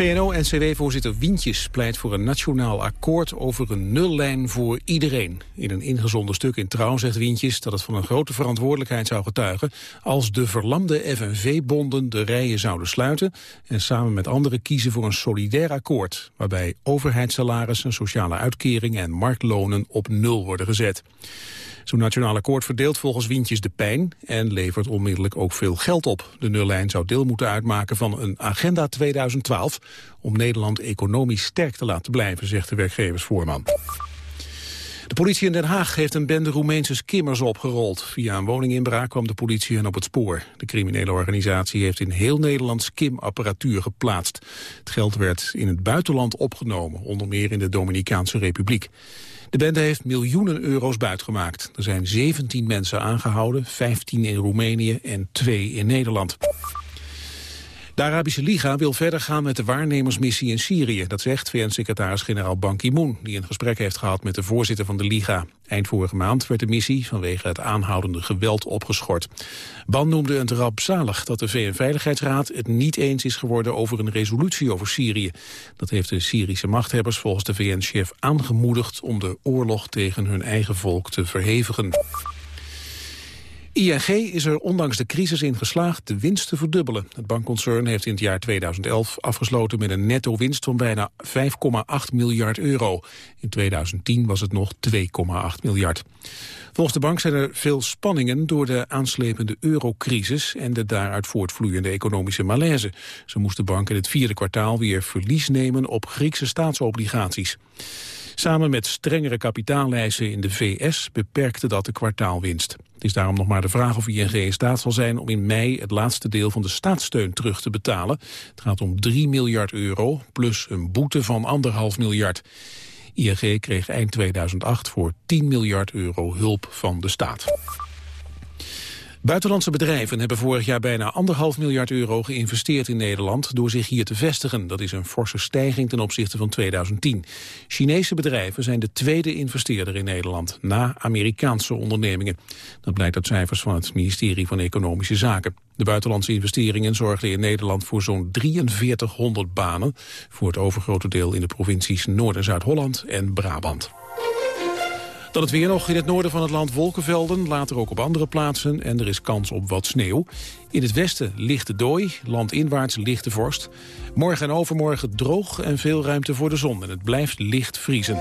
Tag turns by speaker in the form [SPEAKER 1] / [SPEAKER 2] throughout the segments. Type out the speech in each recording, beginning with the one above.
[SPEAKER 1] VNO-NCW-voorzitter Wientjes pleit voor een nationaal akkoord over een nullijn voor iedereen. In een ingezonden stuk in Trouw zegt Wientjes dat het van een grote verantwoordelijkheid zou getuigen als de verlamde FNV-bonden de rijen zouden sluiten en samen met anderen kiezen voor een solidair akkoord waarbij overheidssalarissen, sociale uitkeringen en marktlonen op nul worden gezet. Zo'n nationaal akkoord verdeelt volgens Wientjes de pijn en levert onmiddellijk ook veel geld op. De nullijn zou deel moeten uitmaken van een agenda 2012 om Nederland economisch sterk te laten blijven, zegt de werkgeversvoorman. De politie in Den Haag heeft een bende Roemeense skimmers opgerold. Via een woninginbraak kwam de politie hen op het spoor. De criminele organisatie heeft in heel Nederland skimapparatuur geplaatst. Het geld werd in het buitenland opgenomen, onder meer in de Dominicaanse Republiek. De bende heeft miljoenen euro's buitgemaakt. Er zijn 17 mensen aangehouden, 15 in Roemenië en 2 in Nederland. De Arabische Liga wil verder gaan met de waarnemersmissie in Syrië. Dat zegt VN-secretaris-generaal Ban Ki-moon... die een gesprek heeft gehad met de voorzitter van de Liga. Eind vorige maand werd de missie vanwege het aanhoudende geweld opgeschort. Ban noemde het rampzalig dat de VN-veiligheidsraad het niet eens is geworden... over een resolutie over Syrië. Dat heeft de Syrische machthebbers volgens de VN-chef aangemoedigd... om de oorlog tegen hun eigen volk te verhevigen. ING is er ondanks de crisis in geslaagd de winst te verdubbelen. Het bankconcern heeft in het jaar 2011 afgesloten met een netto-winst van bijna 5,8 miljard euro. In 2010 was het nog 2,8 miljard. Volgens de bank zijn er veel spanningen door de aanslepende eurocrisis en de daaruit voortvloeiende economische malaise. Zo moest de bank in het vierde kwartaal weer verlies nemen op Griekse staatsobligaties. Samen met strengere kapitaaleisen in de VS beperkte dat de kwartaalwinst. Het is daarom nog maar de vraag of ING in staat zal zijn om in mei het laatste deel van de staatssteun terug te betalen. Het gaat om 3 miljard euro plus een boete van 1,5 miljard. ING kreeg eind 2008 voor 10 miljard euro hulp van de staat. Buitenlandse bedrijven hebben vorig jaar bijna anderhalf miljard euro geïnvesteerd in Nederland door zich hier te vestigen. Dat is een forse stijging ten opzichte van 2010. Chinese bedrijven zijn de tweede investeerder in Nederland, na Amerikaanse ondernemingen. Dat blijkt uit cijfers van het ministerie van Economische Zaken. De buitenlandse investeringen zorgden in Nederland voor zo'n 4300 banen, voor het overgrote deel in de provincies Noord- en Zuid-Holland en Brabant. Dan het weer nog in het noorden van het land wolkenvelden, later ook op andere plaatsen en er is kans op wat sneeuw. In het westen lichte dooi, landinwaarts lichte vorst. Morgen en overmorgen droog en veel ruimte voor de zon en het blijft licht vriezen.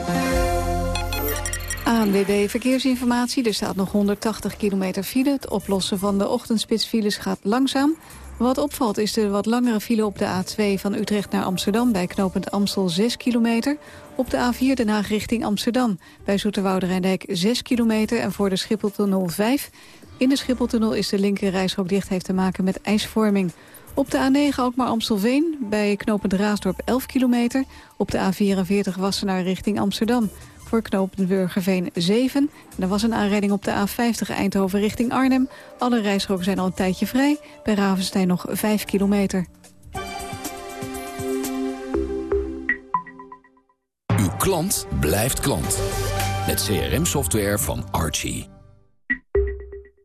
[SPEAKER 2] ANWB Verkeersinformatie. Er staat nog 180 kilometer file. Het oplossen van de ochtendspitsfiles gaat langzaam. Wat opvalt is de wat langere file op de A2 van Utrecht naar Amsterdam... bij knooppunt Amstel 6 kilometer. Op de A4 Den Haag richting Amsterdam. Bij Zoeterwoude Rijndijk 6 kilometer en voor de Schipholtunnel 5. In de Schipholtunnel is de linker dicht, heeft te maken met ijsvorming. Op de A9 ook maar Amstelveen, bij knooppunt Raasdorp 11 kilometer. Op de A44 Wassenaar richting Amsterdam. Voor knooppunt Burgerveen 7. er was een aanrijding op de A50 Eindhoven richting Arnhem. Alle reisroken zijn al een tijdje vrij. Bij Ravenstein nog 5 kilometer.
[SPEAKER 3] Uw klant blijft klant. Met CRM-software van Archie.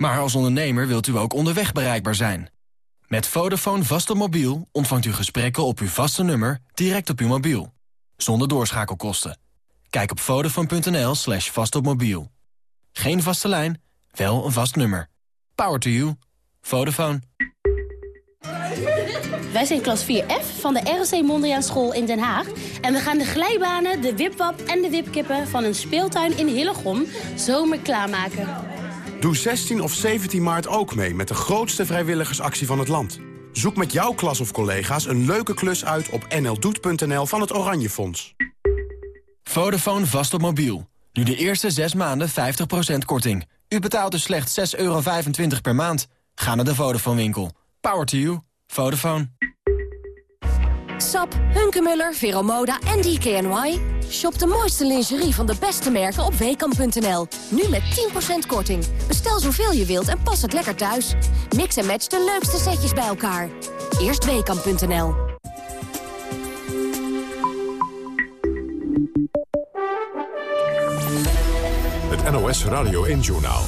[SPEAKER 4] Maar als ondernemer wilt u ook onderweg bereikbaar zijn. Met Vodafone vast op mobiel ontvangt u gesprekken op uw vaste nummer direct op uw mobiel. Zonder doorschakelkosten. Kijk op vodafone.nl slash vastopmobiel. Geen vaste lijn, wel een vast nummer. Power to you. Vodafone.
[SPEAKER 5] Wij zijn klas 4F van de ROC Mondriaan School in Den Haag. En we gaan de glijbanen, de wipwap en de wipkippen van een speeltuin in Hillegom zomer klaarmaken.
[SPEAKER 6] Doe 16 of 17 maart ook mee met de grootste vrijwilligersactie van het land. Zoek met jouw klas of collega's een leuke klus uit op nldoet.nl van het Oranje Fonds.
[SPEAKER 4] Vodafone vast op mobiel. Nu de eerste 6 maanden 50% korting. U betaalt dus slechts 6,25 euro per maand. Ga naar de Vodafone winkel. Power to you. Vodafone.
[SPEAKER 7] Sap, Hunkemuller, Veromoda en DKNY. Shop de mooiste lingerie van de beste merken op weekamp.nl. Nu met 10% korting. Bestel zoveel je wilt en pas het lekker thuis. Mix en match de leukste setjes bij elkaar. Eerst weekamp.nl.
[SPEAKER 8] Het NOS Radio 1-journaal.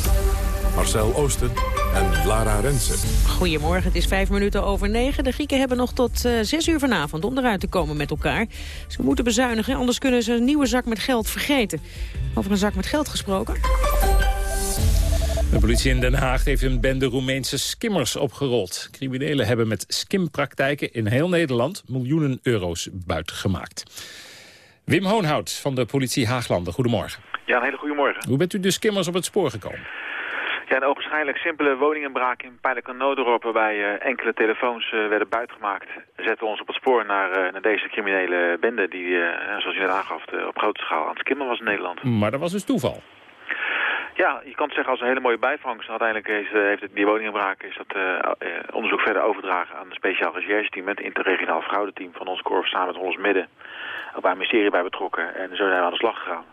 [SPEAKER 8] Marcel Oosten en Lara Rensen.
[SPEAKER 9] Goedemorgen, het is vijf minuten over negen. De Grieken hebben nog tot uh, zes uur vanavond om eruit te komen met elkaar. Ze moeten bezuinigen, anders kunnen ze een nieuwe zak met geld vergeten. Over een zak met geld gesproken.
[SPEAKER 10] De politie in Den Haag heeft een bende Roemeense skimmers opgerold. Criminelen hebben met skimpraktijken in heel Nederland miljoenen euro's buitgemaakt. Wim Hoonhout van de politie Haaglanden, goedemorgen.
[SPEAKER 11] Ja, een hele goede morgen.
[SPEAKER 10] Hoe bent u de skimmers op het spoor gekomen?
[SPEAKER 11] Ja, een ogenschijnlijk simpele woninginbraak in Pijnlijk en Noodorp... waarbij uh, enkele telefoons uh, werden buitgemaakt... zetten we ons op het spoor naar, uh, naar deze criminele bende... die, zoals u net aangaf, op grote schaal aan het skimmen was in Nederland.
[SPEAKER 10] Maar dat was dus toeval?
[SPEAKER 11] Ja, je kan het zeggen als een hele mooie bijvangst. Uiteindelijk is, heeft het, die woninginbraak is dat onderzoek verder overdragen aan een speciaal recherche-team... met het interregionaal fraudeteam van ons korps samen met Hollands Midden. Ook bij een ministerie bij betrokken. En zo zijn we aan de slag gegaan.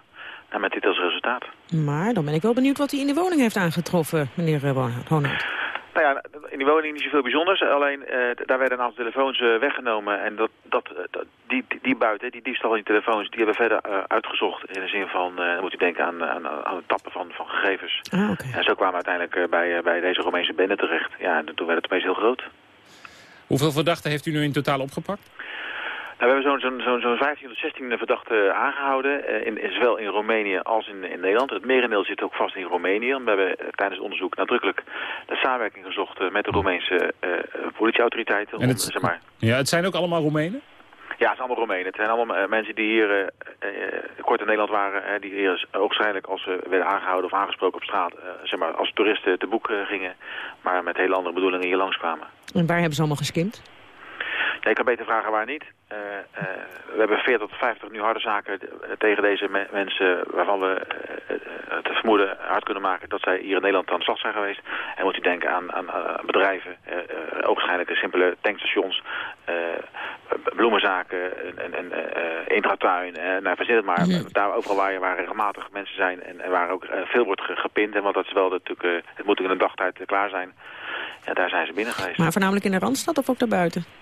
[SPEAKER 11] En met dit als resultaat.
[SPEAKER 9] Maar dan ben ik wel benieuwd wat hij in de woning heeft aangetroffen, meneer Ronald.
[SPEAKER 11] Nou ja, in die woning niet zoveel bijzonders. Alleen uh, daar werden een aantal telefoons uh, weggenomen. En dat, dat, dat, die, die buiten, die diefstal in die telefoons, die hebben we verder uh, uitgezocht. In de zin van, dan moet u denken aan, aan, aan het tappen van, van gegevens.
[SPEAKER 9] Ah, okay.
[SPEAKER 11] En zo kwamen we uiteindelijk bij, bij deze Romeinse bende terecht. Ja, en toen werd het opeens heel groot.
[SPEAKER 10] Hoeveel verdachten heeft u nu in totaal opgepakt?
[SPEAKER 11] Nou, we hebben zo'n zo'n zo'n 15 tot 16 verdachten aangehouden, in, in, zowel in Roemenië als in, in Nederland. Het merendeel zit ook vast in Roemenië. We hebben tijdens het onderzoek nadrukkelijk de samenwerking gezocht met de Roemeense uh, politieautoriteiten.
[SPEAKER 10] En het,
[SPEAKER 11] om, zeg maar...
[SPEAKER 10] Ja, het zijn ook allemaal Roemenen?
[SPEAKER 11] Ja, het zijn allemaal Roemenen. Het zijn allemaal mensen die hier uh, uh, kort in Nederland waren, uh, die hier waarschijnlijk als ze werden aangehouden of aangesproken op straat, zeg maar, als toeristen te boek gingen, maar met hele andere bedoelingen hier langskwamen.
[SPEAKER 9] En waar hebben ze allemaal geskimd?
[SPEAKER 11] Ja, ik kan beter vragen waar niet. Uh, uh, we hebben 40 tot 50 nu harde zaken tegen deze me mensen waarvan we uh, het vermoeden hard kunnen maken dat zij hier in Nederland aan de slag zijn geweest. En moet u denken aan, aan, aan bedrijven, ook waarschijnlijk simpele tankstations, bloemenzaken, en, en, intratuin, nou verzin het maar. Daar overal waar, waar regelmatig mensen zijn en, en waar ook veel wordt gepind. En want dat is wel natuurlijk, het moet ook in een dagtijd klaar zijn. Ja, daar zijn ze binnen geweest.
[SPEAKER 9] Maar voornamelijk in de Randstad of ook daarbuiten?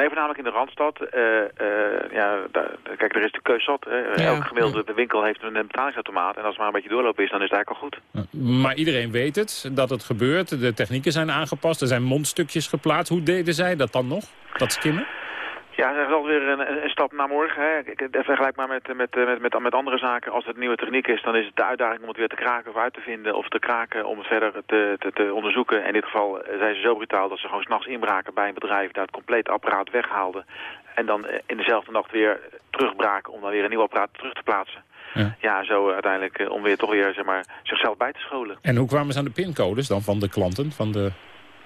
[SPEAKER 11] Nee, voornamelijk in de Randstad. Uh, uh, ja, daar, kijk, er is de keus zat. Hè. Elke gemiddelde de winkel heeft een betalingsautomaat. En als het maar een beetje doorlopen is, dan is het eigenlijk al goed.
[SPEAKER 10] Maar iedereen weet het, dat het gebeurt. De technieken zijn aangepast. Er zijn mondstukjes geplaatst. Hoe deden zij dat dan nog, dat skimmen?
[SPEAKER 11] Ja, dat is alweer een, een stap naar morgen. Hè. Vergelijk maar met, met, met, met, met andere zaken. Als het nieuwe techniek is, dan is het de uitdaging om het weer te kraken of uit te vinden. Of te kraken om het verder te, te, te onderzoeken. In dit geval zijn ze zo brutaal dat ze gewoon s'nachts inbraken bij een bedrijf. Daar het complete apparaat weghaalden. En dan in dezelfde nacht weer terugbraken om dan weer een nieuw apparaat terug te plaatsen. Ja, ja zo uiteindelijk om weer toch weer zeg maar, zichzelf bij te scholen.
[SPEAKER 10] En hoe kwamen ze aan de pincodes dan van de klanten? Van de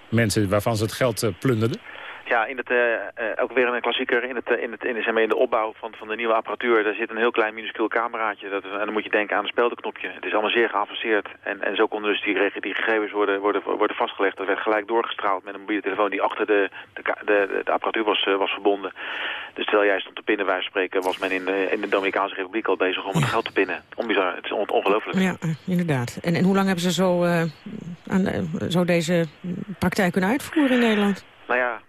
[SPEAKER 10] mensen waarvan ze het geld plunderden?
[SPEAKER 11] Ja, in het, uh, uh, ook weer een klassieker in, het, in, het, in, maar in de opbouw van, van de nieuwe apparatuur. Daar zit een heel klein minuscuul cameraatje. Dat, en dan moet je denken aan een speldenknopje. Het is allemaal zeer geavanceerd. En, en zo konden dus die, die gegevens worden, worden, worden vastgelegd. Dat werd gelijk doorgestraald met een mobiele telefoon die achter de, de, de, de apparatuur was, was verbonden. Dus terwijl jij stond te pinnen, wij spreken, was men in de, in de Dominicaanse Republiek al bezig om het geld te pinnen. Onbizar. Het is on, ongelooflijk.
[SPEAKER 9] Ja, inderdaad. En, en hoe lang hebben ze zo, aan, zo deze praktijk kunnen uitvoeren in Nederland?
[SPEAKER 11] Nou ja,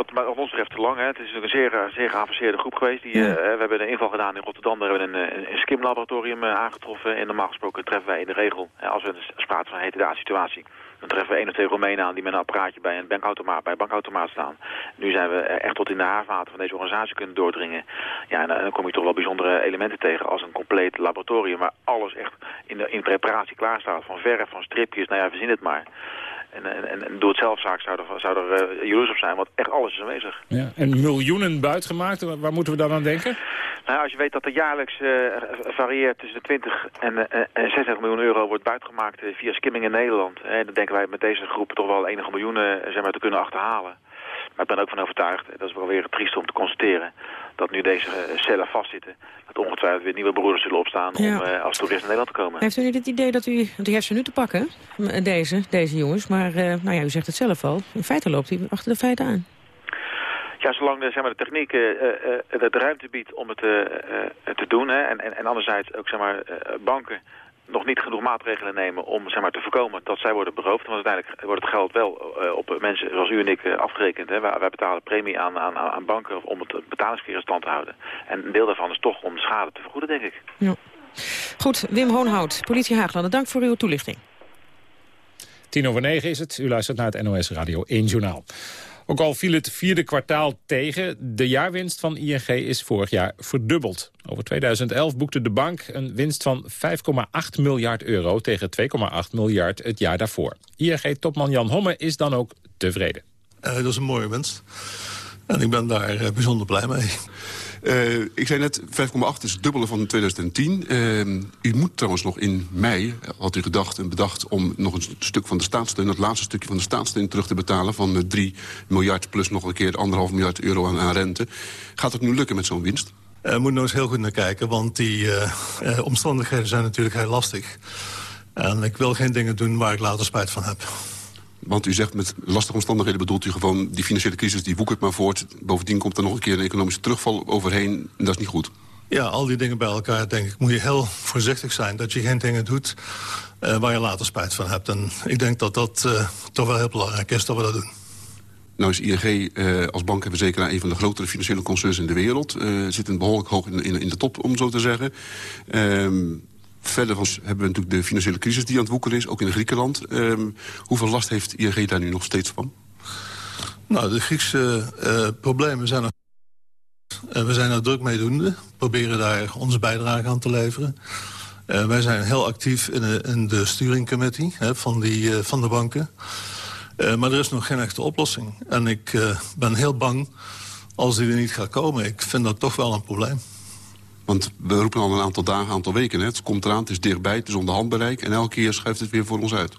[SPEAKER 11] wat, wat ons betreft te lang. Hè. Het is natuurlijk een zeer, zeer geavanceerde groep geweest. Die, ja. uh, we hebben een inval gedaan in Rotterdam. Daar hebben we een, een, een skimlaboratorium uh, aangetroffen. En normaal gesproken treffen wij in de regel, uh, als we sprake van een heterdaad-situatie... dan treffen we één of twee Romeinen aan die met een apparaatje bij een bankautomaat, bij een bankautomaat staan. Nu zijn we echt tot in de haarvaten van deze organisatie kunnen doordringen. Ja, en dan kom je toch wel bijzondere elementen tegen als een compleet laboratorium... waar alles echt in, de, in preparatie klaar staat. Van verf, van stripjes, nou ja, verzin het maar. En, en, en doe het zelfzaak zou er, zou er uh, jaloers op zijn, want echt alles is aanwezig.
[SPEAKER 10] Ja, en miljoenen buitgemaakt, waar moeten we dan aan denken?
[SPEAKER 11] Nou, als je weet dat er jaarlijks uh, varieert tussen de 20 en, uh, en 60 miljoen euro wordt buitgemaakt via skimming in Nederland. dan denken wij met deze groep toch wel enige miljoenen zeg maar, te kunnen achterhalen. Maar ik ben ook van overtuigd, dat is wel weer triest om te constateren... dat nu deze cellen vastzitten... dat ongetwijfeld weer nieuwe broeders zullen opstaan om als toerist naar Nederland te komen.
[SPEAKER 9] Heeft u niet het idee dat u... Want u heeft ze nu te pakken, deze, deze jongens. Maar nou ja, u zegt het zelf al. In feite loopt hij achter de feiten aan.
[SPEAKER 11] Ja, zolang de, zeg maar, de techniek uh, de ruimte biedt om het te doen. Hè, en, en, en anderzijds ook zeg maar, banken nog niet genoeg maatregelen nemen om zeg maar, te voorkomen dat zij worden beroofd. Want uiteindelijk wordt het geld wel op mensen zoals u en ik afgerekend. Hè. Wij, wij, betalen premie aan, aan, aan banken om het betalingsverkeer in stand te houden. En een deel daarvan is toch om de schade te vergoeden, denk ik.
[SPEAKER 9] Ja. Goed, Wim Hoonhout, politie Haaglanden, dank voor uw toelichting.
[SPEAKER 10] Tien over negen is het. U luistert naar het NOS Radio 1 Journaal. Ook al viel het vierde kwartaal tegen, de jaarwinst van ING is vorig jaar verdubbeld. Over 2011 boekte de bank een winst van 5,8 miljard euro tegen 2,8 miljard het jaar daarvoor. ING-topman Jan Homme is dan ook tevreden.
[SPEAKER 12] Uh, dat is een mooie winst. En ik ben daar uh, bijzonder blij mee.
[SPEAKER 13] Uh, ik zei net, 5,8 is het dubbele van 2010. Uh, u moet trouwens nog in mei, had u gedacht en bedacht... om nog een stuk van de staatssteun, het laatste stukje van de staatssteun... terug te betalen van uh, 3 miljard plus nog een keer 1,5 miljard euro aan, rente. Gaat het nu lukken met zo'n winst?
[SPEAKER 12] We moeten nou eens heel goed naar kijken, want die omstandigheden zijn natuurlijk heel lastig. En ik wil geen dingen doen waar ik later spijt van heb.
[SPEAKER 13] Want u zegt met lastige omstandigheden bedoelt u gewoon... die financiële crisis die woekert maar voort. Bovendien komt er nog een keer een economische terugval overheen. En dat is niet goed.
[SPEAKER 12] Ja, al die dingen bij elkaar, denk ik, moet je heel voorzichtig zijn. Dat je geen dingen doet uh, waar je later spijt van hebt. En ik denk dat dat uh, toch wel heel belangrijk is dat we dat doen.
[SPEAKER 13] Nou is ING uh, als bank hebben zeker een van de grotere financiële concerns in de wereld. Zit behoorlijk hoog in, in, in, de top, om zo te zeggen. Uh, Verder hebben we natuurlijk de financiële crisis die aan het woekeren is, ook in Griekenland. Um, hoeveel last heeft ING daar nu nog steeds van?
[SPEAKER 12] Nou, de Griekse uh, problemen zijn er... Uh, we zijn er druk mee doende. Proberen daar onze bijdrage aan te leveren. Uh, wij zijn heel actief in de, in de sturingcommittee hè, van, die, van de banken. maar er is nog geen echte oplossing. En ik ben heel bang als die er niet gaat komen. Ik vind dat toch wel een probleem.
[SPEAKER 13] Want we roepen al een aantal dagen, een aantal weken. Het komt eraan, het is dichtbij, het is onder handbereik... en elke keer schuift het weer voor ons uit.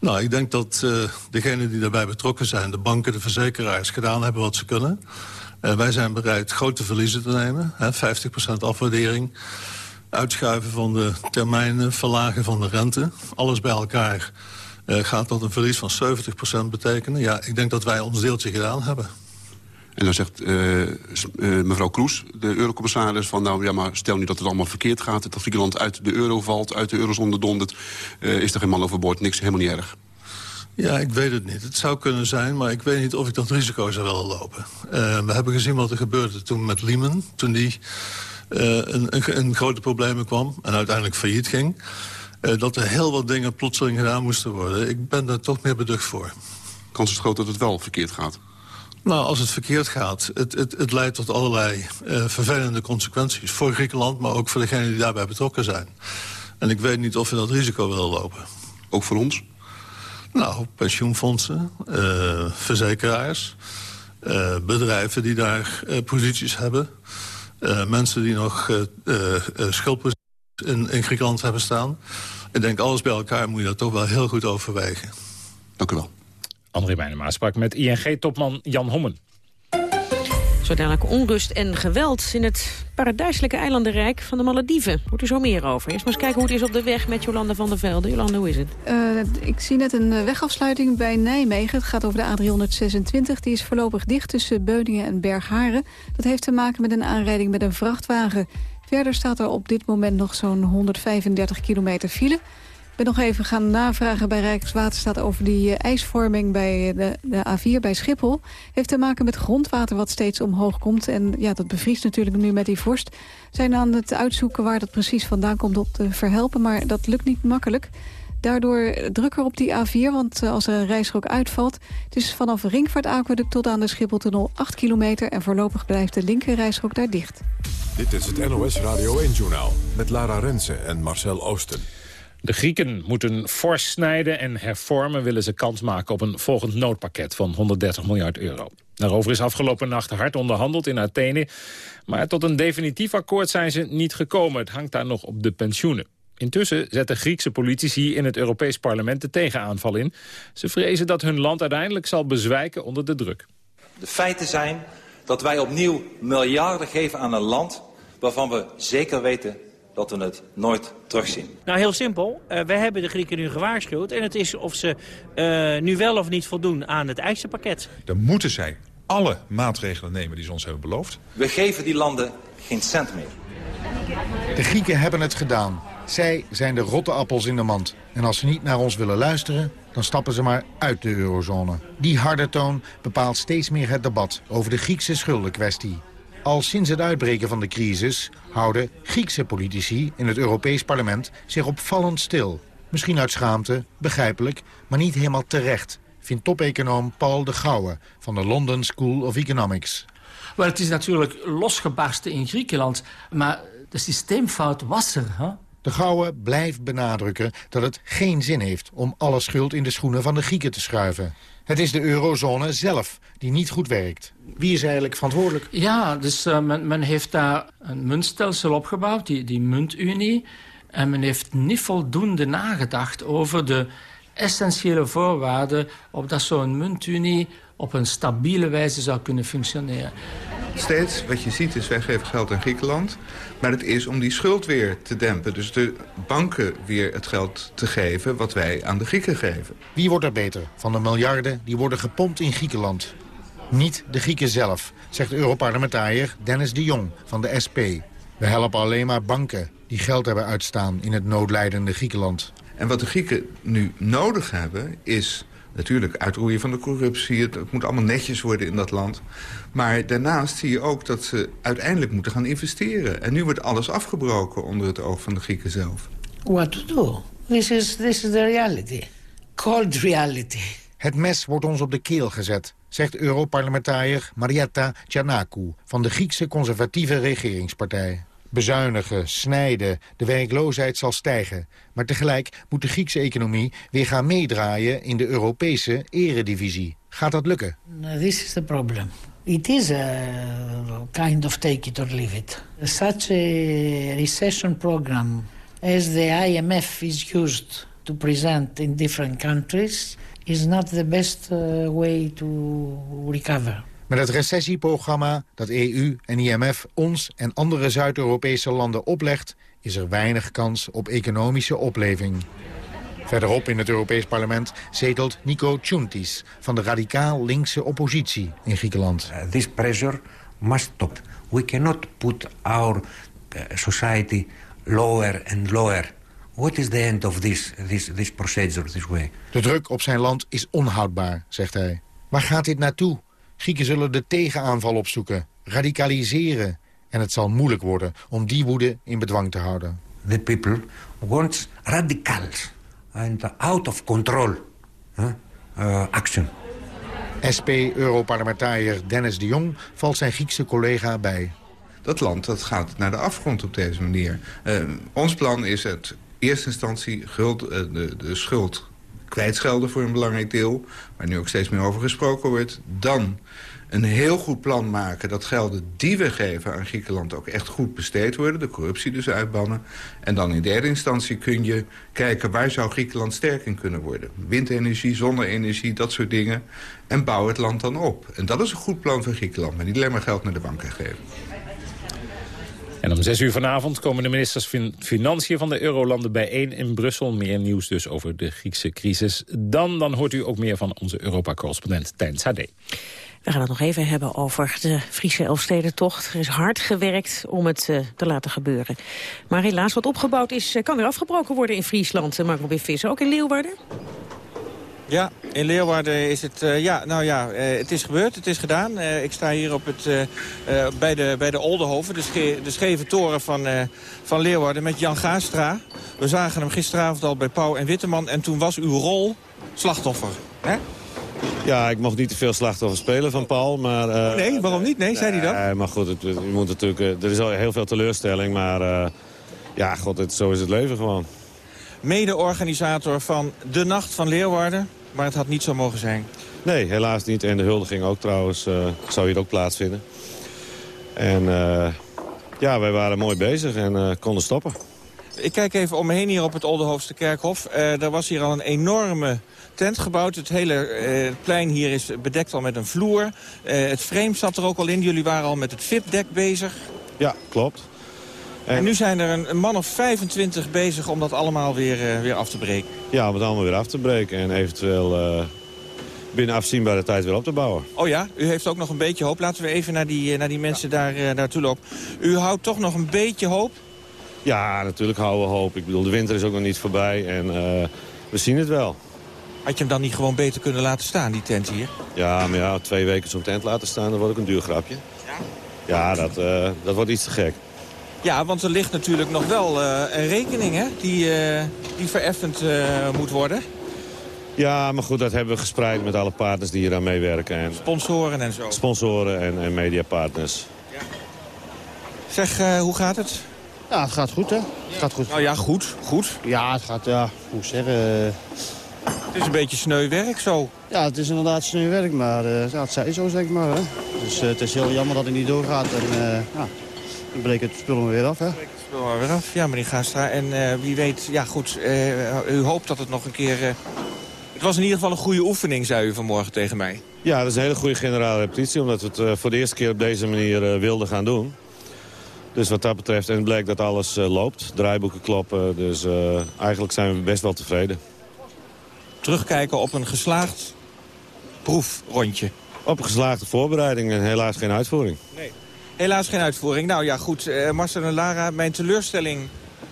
[SPEAKER 12] Nou, ik denk dat uh, degenen die daarbij betrokken zijn... de banken, de verzekeraars, gedaan hebben wat ze kunnen. Uh, wij zijn bereid grote verliezen te nemen. Hè, 50% afwaardering, uitschuiven van de termijnen... verlagen van de rente. Alles bij elkaar uh, gaat dat een verlies van 70% betekenen. Ja, ik denk dat wij ons deeltje gedaan hebben.
[SPEAKER 13] En dan zegt uh, uh, mevrouw Kroes, de eurocommissaris... van nou ja, maar stel nu dat het allemaal verkeerd gaat... dat Griekenland uit de euro valt, uit de eurozone dondert... Uh, is er geen man overboord, niks, helemaal niet erg.
[SPEAKER 12] Ja, ik weet het niet. Het zou kunnen zijn, maar ik weet niet of ik dat risico zou willen lopen. we hebben gezien wat er gebeurde toen met Lehman, toen die een, een, een, grote problemen kwam... en uiteindelijk failliet ging... dat er heel wat dingen plotseling gedaan moesten worden. Ik ben daar toch meer beducht voor.
[SPEAKER 13] Kans is groot dat het wel verkeerd gaat.
[SPEAKER 12] Nou, als het verkeerd gaat, het, het, het leidt tot allerlei uh, vervelende consequenties. Voor Griekenland, maar ook voor degenen die daarbij betrokken zijn. En ik weet niet of we dat risico willen lopen.
[SPEAKER 13] Ook voor ons?
[SPEAKER 12] Nou, pensioenfondsen, uh, verzekeraars, uh, bedrijven die daar posities hebben... mensen die nog schuldposities in, in Griekenland hebben staan. Ik denk, alles bij elkaar moet je dat toch wel heel goed overwegen.
[SPEAKER 13] Dank u wel.
[SPEAKER 10] André Meijnema sprak met ING-topman Jan Hommen.
[SPEAKER 9] Zo dadelijk onrust en geweld in het paradijselijke eilandenrijk van de Malediven. Hoort u zo meer over. Eerst maar eens kijken hoe het is op de weg met Jolanda van der Velde. Jolanda, hoe is het?
[SPEAKER 2] Uh, ik zie net een wegafsluiting bij Nijmegen. Het gaat over de A326. Die is voorlopig dicht tussen Beuningen en Bergharen. Dat heeft te maken met een aanrijding met een vrachtwagen. Verder staat er op dit moment nog zo'n 135 kilometer file ben nog even gaan navragen bij Rijkswaterstaat over die uh, ijsvorming bij de, de, A4 bij Schiphol. Heeft te maken met grondwater wat steeds omhoog komt. En ja, dat bevriest natuurlijk nu met die vorst. Zijn aan het uitzoeken waar dat precies vandaan komt op te verhelpen. Maar dat lukt niet makkelijk. Daardoor drukker op die A4, want uh, als er een rijstrook uitvalt... het is vanaf Ringvaart Aqueduct tot aan de Schipholtunnel 8 kilometer... en voorlopig blijft de linker rijstrook daar dicht.
[SPEAKER 8] Dit is het NOS Radio 1-journaal met Lara Rensen en Marcel Oosten.
[SPEAKER 10] De Grieken moeten fors snijden en hervormen willen ze kans maken op een volgend noodpakket van 130 miljard euro. Daarover is afgelopen nacht hard onderhandeld in Athene. Maar tot een definitief akkoord zijn ze niet gekomen. Het hangt daar nog op de pensioenen. Intussen zetten Griekse politici in het Europees Parlement de tegenaanval in. Ze vrezen dat hun land uiteindelijk zal bezwijken onder de druk.
[SPEAKER 14] De feiten zijn dat wij opnieuw miljarden geven aan een land... waarvan we zeker weten dat we het nooit terugzien.
[SPEAKER 15] Nou, heel simpel. Uh, we hebben de Grieken nu gewaarschuwd. En het is of ze uh, nu wel of niet voldoen aan het eisenpakket.
[SPEAKER 16] Dan moeten zij alle maatregelen nemen die ze ons hebben beloofd.
[SPEAKER 14] We geven die landen geen cent meer.
[SPEAKER 17] De Grieken hebben het gedaan. Zij zijn de rotte appels in de mand. En als ze niet naar ons willen luisteren, dan stappen ze maar uit de eurozone. Die harde toon bepaalt steeds meer het debat over de Griekse schuldenkwestie. Al sinds het uitbreken van de crisis houden Griekse politici in het Europees Parlement zich opvallend stil. Misschien uit schaamte, begrijpelijk, maar niet helemaal terecht, vindt topeconoom Paul de Gouwe van de London School of Economics.
[SPEAKER 18] Wel, het is natuurlijk losgebarsten in Griekenland, maar de systeemfout was er. Hè?
[SPEAKER 17] De Gouwe blijft benadrukken dat het geen zin heeft om alle schuld in de schoenen van de Grieken te schuiven. Het is de eurozone zelf die niet goed werkt. Wie is eigenlijk verantwoordelijk?
[SPEAKER 18] Ja, dus uh, men, men, heeft daar een muntstelsel opgebouwd, die, die muntunie. En men heeft niet voldoende nagedacht over de essentiële voorwaarden... op dat zo'n muntunie op een stabiele wijze zou kunnen functioneren.
[SPEAKER 19] Steeds wat je ziet is wij geven geld aan Griekenland. Maar het is om die schuld weer te dempen. Dus de banken weer het geld te geven wat wij aan de Grieken geven.
[SPEAKER 17] Wie wordt er beter van de miljarden die worden gepompt in Griekenland? Niet de Grieken zelf, zegt Europarlementariër Dennis de Jong van de SP. We helpen alleen maar banken die geld hebben uitstaan in het noodlijdende Griekenland.
[SPEAKER 19] En wat de Grieken nu nodig hebben is Natuurlijk, uitroeien van de corruptie. Het, moet allemaal netjes worden in dat land. Maar daarnaast zie je ook dat ze uiteindelijk moeten gaan investeren. En nu wordt alles afgebroken onder het oog van de Grieken zelf.
[SPEAKER 20] What to do? This is, this is the reality. Cold reality.
[SPEAKER 17] Het mes wordt ons op de keel gezet, zegt Europarlementariër Marietta Giannakou... van de Griekse conservatieve regeringspartij. Bezuinigen, snijden, de werkloosheid zal stijgen. Maar tegelijk moet de Griekse economie weer gaan meedraaien in de Europese eredivisie. Gaat dat lukken?
[SPEAKER 20] This is the problem. It is a kind of take it or leave it. Such a recession program as the IMF is used to present in different countries is not the best uh, way to recover.
[SPEAKER 17] Met het recessieprogramma dat EU en IMF ons en andere Zuid-Europese landen oplegt... is er weinig kans op economische opleving. Verderop in het Europees Parlement zetelt Nico Tsountis... van de radicaal linkse oppositie in Griekenland.
[SPEAKER 21] Uh, this pressure must stop. We cannot put our uh, society lower and lower. What is the end of this, this, this procedure, this way?
[SPEAKER 17] De druk op zijn land is onhoudbaar, zegt hij. Waar gaat dit naartoe? Grieken zullen de tegenaanval opzoeken, radicaliseren. En het zal moeilijk worden om die woede in bedwang te houden.
[SPEAKER 21] The people want radicals and out of control uh, action.
[SPEAKER 17] SP-Europarlementariër Dennis de Jong valt zijn Griekse collega bij.
[SPEAKER 19] Dat land dat gaat naar de afgrond op deze manier. Uh, ons plan is het eerste instantie guld, uh, de, de schuld kwijtschelden voor een belangrijk deel... waar nu ook steeds meer over gesproken wordt. Dan een heel goed plan maken dat gelden die we geven aan Griekenland... ook echt goed besteed worden, de corruptie dus uitbannen. En dan in derde instantie kun je kijken waar zou Griekenland sterk in kunnen worden. Windenergie, zonne-energie, dat soort dingen. En bouw het land dan op. En dat is een goed plan voor Griekenland, maar niet alleen maar geld naar de banken geven.
[SPEAKER 10] En om zes uur vanavond komen de ministers van Financiën van de Eurolanden bijeen in Brussel. Meer nieuws dus over de Griekse crisis. Dan, dan hoort u ook meer van onze Europa-correspondent Tijn.
[SPEAKER 9] We gaan het nog even hebben over de Friese Elfstedentocht. Er is hard gewerkt om het uh, te laten gebeuren. Maar helaas, wat opgebouwd is, uh, kan weer afgebroken worden in Friesland. Maar Robin Visser, ook in Leeuwarden?
[SPEAKER 22] Ja, in Leeuwarden is het, uh, ja, nou ja, uh, het is gebeurd, het is gedaan. Uh, ik sta hier op het, bij, de, bij de Oldenhoven, de, sche de scheve toren van, van Leeuwarden met Jan Gaastra. We zagen hem gisteravond al bij Pauw en Witteman en toen was uw rol slachtoffer. Hè?
[SPEAKER 23] Ja, ik mocht niet te veel slachtoffer spelen van Paul, maar...
[SPEAKER 22] Oh nee, waarom niet? Nee, zei hij dat?
[SPEAKER 23] Nee, maar goed, het, je moet natuurlijk, er is al heel veel teleurstelling, maar ja, god, het, zo is het leven gewoon.
[SPEAKER 22] Mede-organisator van de Nacht van Leeuwarden. Maar het had niet zo mogen zijn.
[SPEAKER 23] Nee, helaas niet. En de huldiging ook trouwens uh, zou hier ook plaatsvinden. En uh, ja, wij waren mooi bezig en uh, konden stoppen.
[SPEAKER 22] Ik kijk even om me heen hier op het Oldenhoofdse Kerkhof. Er was hier al een enorme tent gebouwd. Het hele plein hier is bedekt al met een vloer. Het frame zat er ook al in. Jullie waren al met het VIP-dek bezig.
[SPEAKER 23] Ja, klopt.
[SPEAKER 22] En, nu zijn er een, een, man of 25 bezig om dat allemaal weer, weer af te breken.
[SPEAKER 23] Ja, om het allemaal weer af te breken en eventueel binnen afzienbare tijd weer op te bouwen.
[SPEAKER 22] Oh ja, u heeft ook nog een beetje hoop. Laten we even naar die, naar die mensen daar naartoe lopen. U houdt toch nog een beetje hoop?
[SPEAKER 23] Ja, natuurlijk houden we hoop. Ik bedoel, de winter is ook nog niet voorbij en we zien het wel.
[SPEAKER 22] Had je hem dan niet gewoon beter kunnen laten staan, die tent hier?
[SPEAKER 23] Ja, maar ja, twee weken zo'n tent laten staan, dan wordt ook een duur grapje. Ja? Ja, dat, uh, dat wordt iets te gek.
[SPEAKER 22] Ja, want er ligt natuurlijk nog wel uh, een rekening, hè, die, die vereffend moet worden.
[SPEAKER 23] Ja, maar goed, dat hebben we gespreid met alle partners die hier aan meewerken. En
[SPEAKER 22] sponsoren en zo.
[SPEAKER 23] Sponsoren en, en mediapartners. Ja.
[SPEAKER 22] Zeg, hoe gaat het?
[SPEAKER 24] Ja, het gaat goed, hè. Het gaat goed.
[SPEAKER 22] Nou ja, goed. Goed.
[SPEAKER 24] Ja, het gaat, ja, hoe zeggen...
[SPEAKER 22] Het is een beetje sneu werk zo.
[SPEAKER 24] Ja, het is inderdaad sneu werk, maar uh, ja, het zij zo, zeg maar. Hè. Dus uh, het is heel jammer dat het niet doorgaat. En uh, ja, dan breekt het spul weer af, hè.
[SPEAKER 22] breekt het spul maar weer af, ja, meneer Gastra. En wie weet, ja goed, u hoopt dat het nog een keer... Het was in ieder geval een goede oefening, zei u vanmorgen tegen mij.
[SPEAKER 23] Ja, dat is een hele goede generale repetitie... omdat we het voor de eerste keer op deze manier wilden gaan doen. Dus wat dat betreft, en het blijkt dat alles uh, loopt. Draaiboeken kloppen, dus uh, eigenlijk zijn we best wel tevreden.
[SPEAKER 22] Terugkijken op een geslaagd proefrondje.
[SPEAKER 23] Op een geslaagde voorbereiding en helaas geen uitvoering.
[SPEAKER 22] Nee. Helaas geen uitvoering. Nou ja, goed. Uh, Marcel en Lara, mijn teleurstelling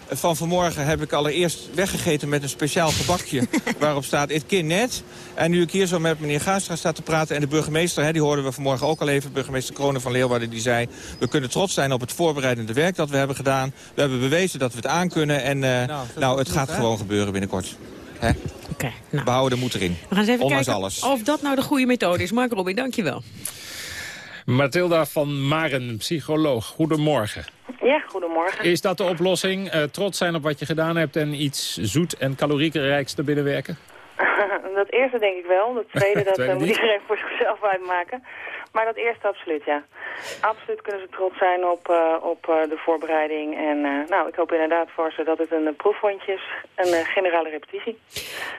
[SPEAKER 22] van vanmorgen heb ik allereerst weggegeten met een speciaal gebakje... waarop staat it kin net. En nu ik hier zo met meneer Gaastra sta te praten... en de burgemeester, hè, die hoorden we vanmorgen ook al even... burgemeester Kronen van Leeuwarden, die zei... we kunnen trots zijn op het voorbereidende werk dat we hebben gedaan. We hebben bewezen dat we het aankunnen. En uh, nou, nou, het gaat gewoon gebeuren binnenkort. Hè?
[SPEAKER 9] Okay, nou.
[SPEAKER 22] Behouden moet erin.
[SPEAKER 9] We gaan eens even
[SPEAKER 22] Ondanks
[SPEAKER 9] kijken
[SPEAKER 22] alles.
[SPEAKER 9] of dat nou de goede methode is. Mark Robin, dankjewel.
[SPEAKER 10] Mathilda van Maren, psycholoog. Goedemorgen.
[SPEAKER 25] Ja, goedemorgen.
[SPEAKER 10] Is dat de oplossing? Uh, trots zijn op wat je gedaan hebt en iets zoet en calorierijks te binnenwerken?
[SPEAKER 25] dat eerste denk ik wel. Dat tweede, dat uh, moet iedereen voor zichzelf uitmaken. Maar dat eerste absoluut, ja. Absoluut kunnen ze trots zijn op, uh, op uh, de voorbereiding. En uh, nou, ik hoop inderdaad voor ze dat het een proefrondje is. Een generale repetitie.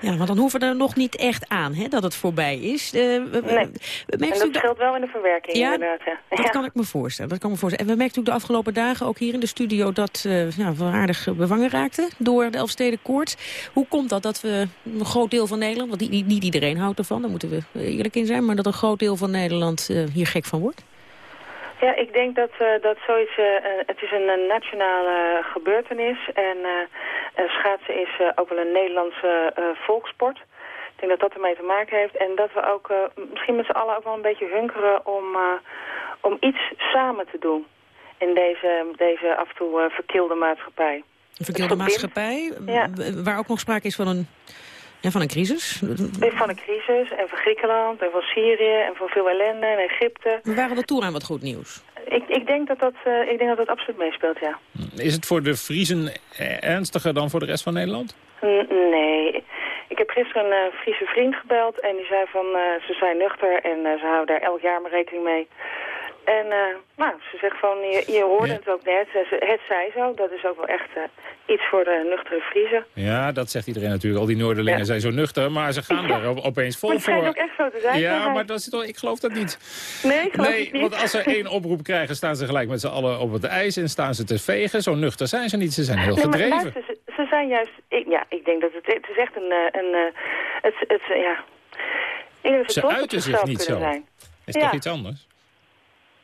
[SPEAKER 9] Ja, maar dan hoeven we er nog niet echt aan, hè, dat het voorbij is.
[SPEAKER 25] nee, en dat scheelt wel in de verwerking
[SPEAKER 9] ja,
[SPEAKER 25] inderdaad. Ja.
[SPEAKER 9] Dat
[SPEAKER 25] ja.
[SPEAKER 9] kan ik me voorstellen. Dat kan me voorstellen. En we merkten ook de afgelopen dagen, ook hier in de studio... dat ja, we aardig bevangen raakten door de Elfstedenkoorts. Hoe komt dat dat we een groot deel van Nederland... want niet, niet iedereen houdt ervan, daar moeten we eerlijk in zijn... maar dat een groot deel van Nederland hier gek van wordt?
[SPEAKER 25] Ja, ik denk dat, uh, dat zoiets, uh, het is een, een nationale gebeurtenis en uh, schaatsen is ook wel een Nederlandse volkssport. Ik denk dat dat ermee te maken heeft en dat we ook misschien met z'n allen ook wel een beetje hunkeren om, om iets samen te doen in deze, deze af en toe verkeelde maatschappij.
[SPEAKER 9] Een verkeelde maatschappij,
[SPEAKER 25] ja.
[SPEAKER 9] waar ook nog sprake is van een en van een crisis?
[SPEAKER 25] Van een crisis en van Griekenland en van Syrië en van veel ellende en Egypte.
[SPEAKER 9] We waren wel toe aan wat goed nieuws.
[SPEAKER 25] Ik, ik, denk dat dat, uh, ik denk dat dat absoluut meespeelt, ja.
[SPEAKER 10] Is het voor de Friezen ernstiger dan voor de rest van Nederland?
[SPEAKER 25] N nee. Ik heb gisteren een uh, Friese vriend gebeld en die zei van uh, ze zijn nuchter en ze houden daar elk jaar maar rekening mee. En uh, nou, ze zegt van, je, je hoorde ja. het ook net, het zij zo. Dat is ook wel echt uh, iets voor de nuchtere Friese.
[SPEAKER 10] Ja, dat zegt iedereen natuurlijk. Al die Noorderlingen ja. zijn zo nuchter, maar ze gaan ja. er op, opeens vol
[SPEAKER 25] maar
[SPEAKER 10] voor.
[SPEAKER 25] ook echt zo te zijn.
[SPEAKER 10] Ja, maar dat is toch, ik geloof dat niet.
[SPEAKER 25] Nee, ik geloof
[SPEAKER 10] nee,
[SPEAKER 25] het niet.
[SPEAKER 10] want als ze één oproep krijgen, staan ze gelijk met z'n allen op het ijs en staan ze te vegen. Zo nuchter zijn ze niet, ze zijn heel
[SPEAKER 25] nee,
[SPEAKER 10] gedreven.
[SPEAKER 25] Maar luister, ze, ze, zijn juist, ik, ja, ik denk dat het, het is echt een, een, een het, het, ja... Ik denk dat
[SPEAKER 10] ze uiten zich niet zo.
[SPEAKER 25] Zijn.
[SPEAKER 10] Is toch iets anders?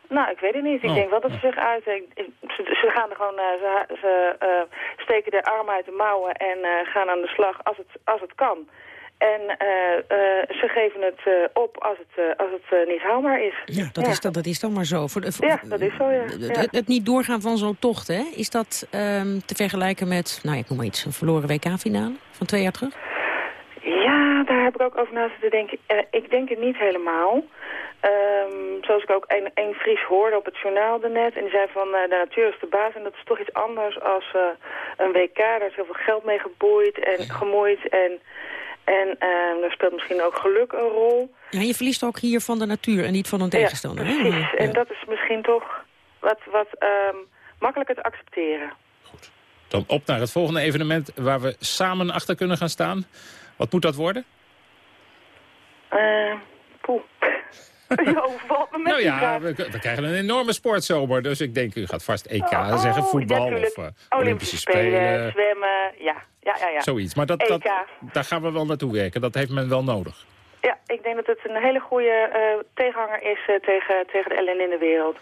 [SPEAKER 25] Nou, ik weet het niet. Ik
[SPEAKER 10] oh.
[SPEAKER 25] denk wel dat ze zich uit... Ze, ze gaan er gewoon... Uh, ze ze uh, steken de armen uit de mouwen en uh, gaan aan de slag als het, als het kan. En ze geven het op als het, als het niet haalbaar is.
[SPEAKER 9] Ja, dat,
[SPEAKER 25] ja.
[SPEAKER 9] Is, dat, dat is dan maar zo. Voor de, voor,
[SPEAKER 25] ja, dat is zo, ja.
[SPEAKER 9] Het niet doorgaan van zo'n tocht, hè? Is dat um, te vergelijken met, nou ik noem maar iets, een verloren WK-finale van twee jaar terug?
[SPEAKER 25] Daar heb ik ook over na zitten denken. ik denk het niet helemaal. Um, zoals ik ook een, een Fries hoorde op het journaal daarnet. En die zei van uh, de natuur is de baas. En dat is toch iets anders als uh, een WK. Daar is heel veel geld mee geboeid en gemoeid. En, en uh, daar speelt misschien ook geluk een rol.
[SPEAKER 9] Ja, je verliest ook hier van de natuur en niet van een tegenstander.
[SPEAKER 25] Ja, precies. Ja. En dat is misschien toch wat, wat um, makkelijker te accepteren.
[SPEAKER 10] Dan op naar het volgende evenement waar we samen achter kunnen gaan staan. Wat moet dat worden?
[SPEAKER 25] Uh, poeh. me
[SPEAKER 10] nou ja, we, we, krijgen een enorme sportzomer. Dus ik denk, u gaat vast EK
[SPEAKER 25] oh,
[SPEAKER 10] zeggen, voetbal
[SPEAKER 25] ja,
[SPEAKER 10] of uh, Olympische Spelen.
[SPEAKER 25] Spelen. Zwemmen, ja. Ja, ja, ja.
[SPEAKER 10] Zoiets, maar dat, dat, daar gaan we wel naartoe werken. Dat heeft men wel nodig.
[SPEAKER 25] Ja, ik denk dat het een hele goede uh, tegenhanger is uh, tegen, tegen de ellende in de wereld.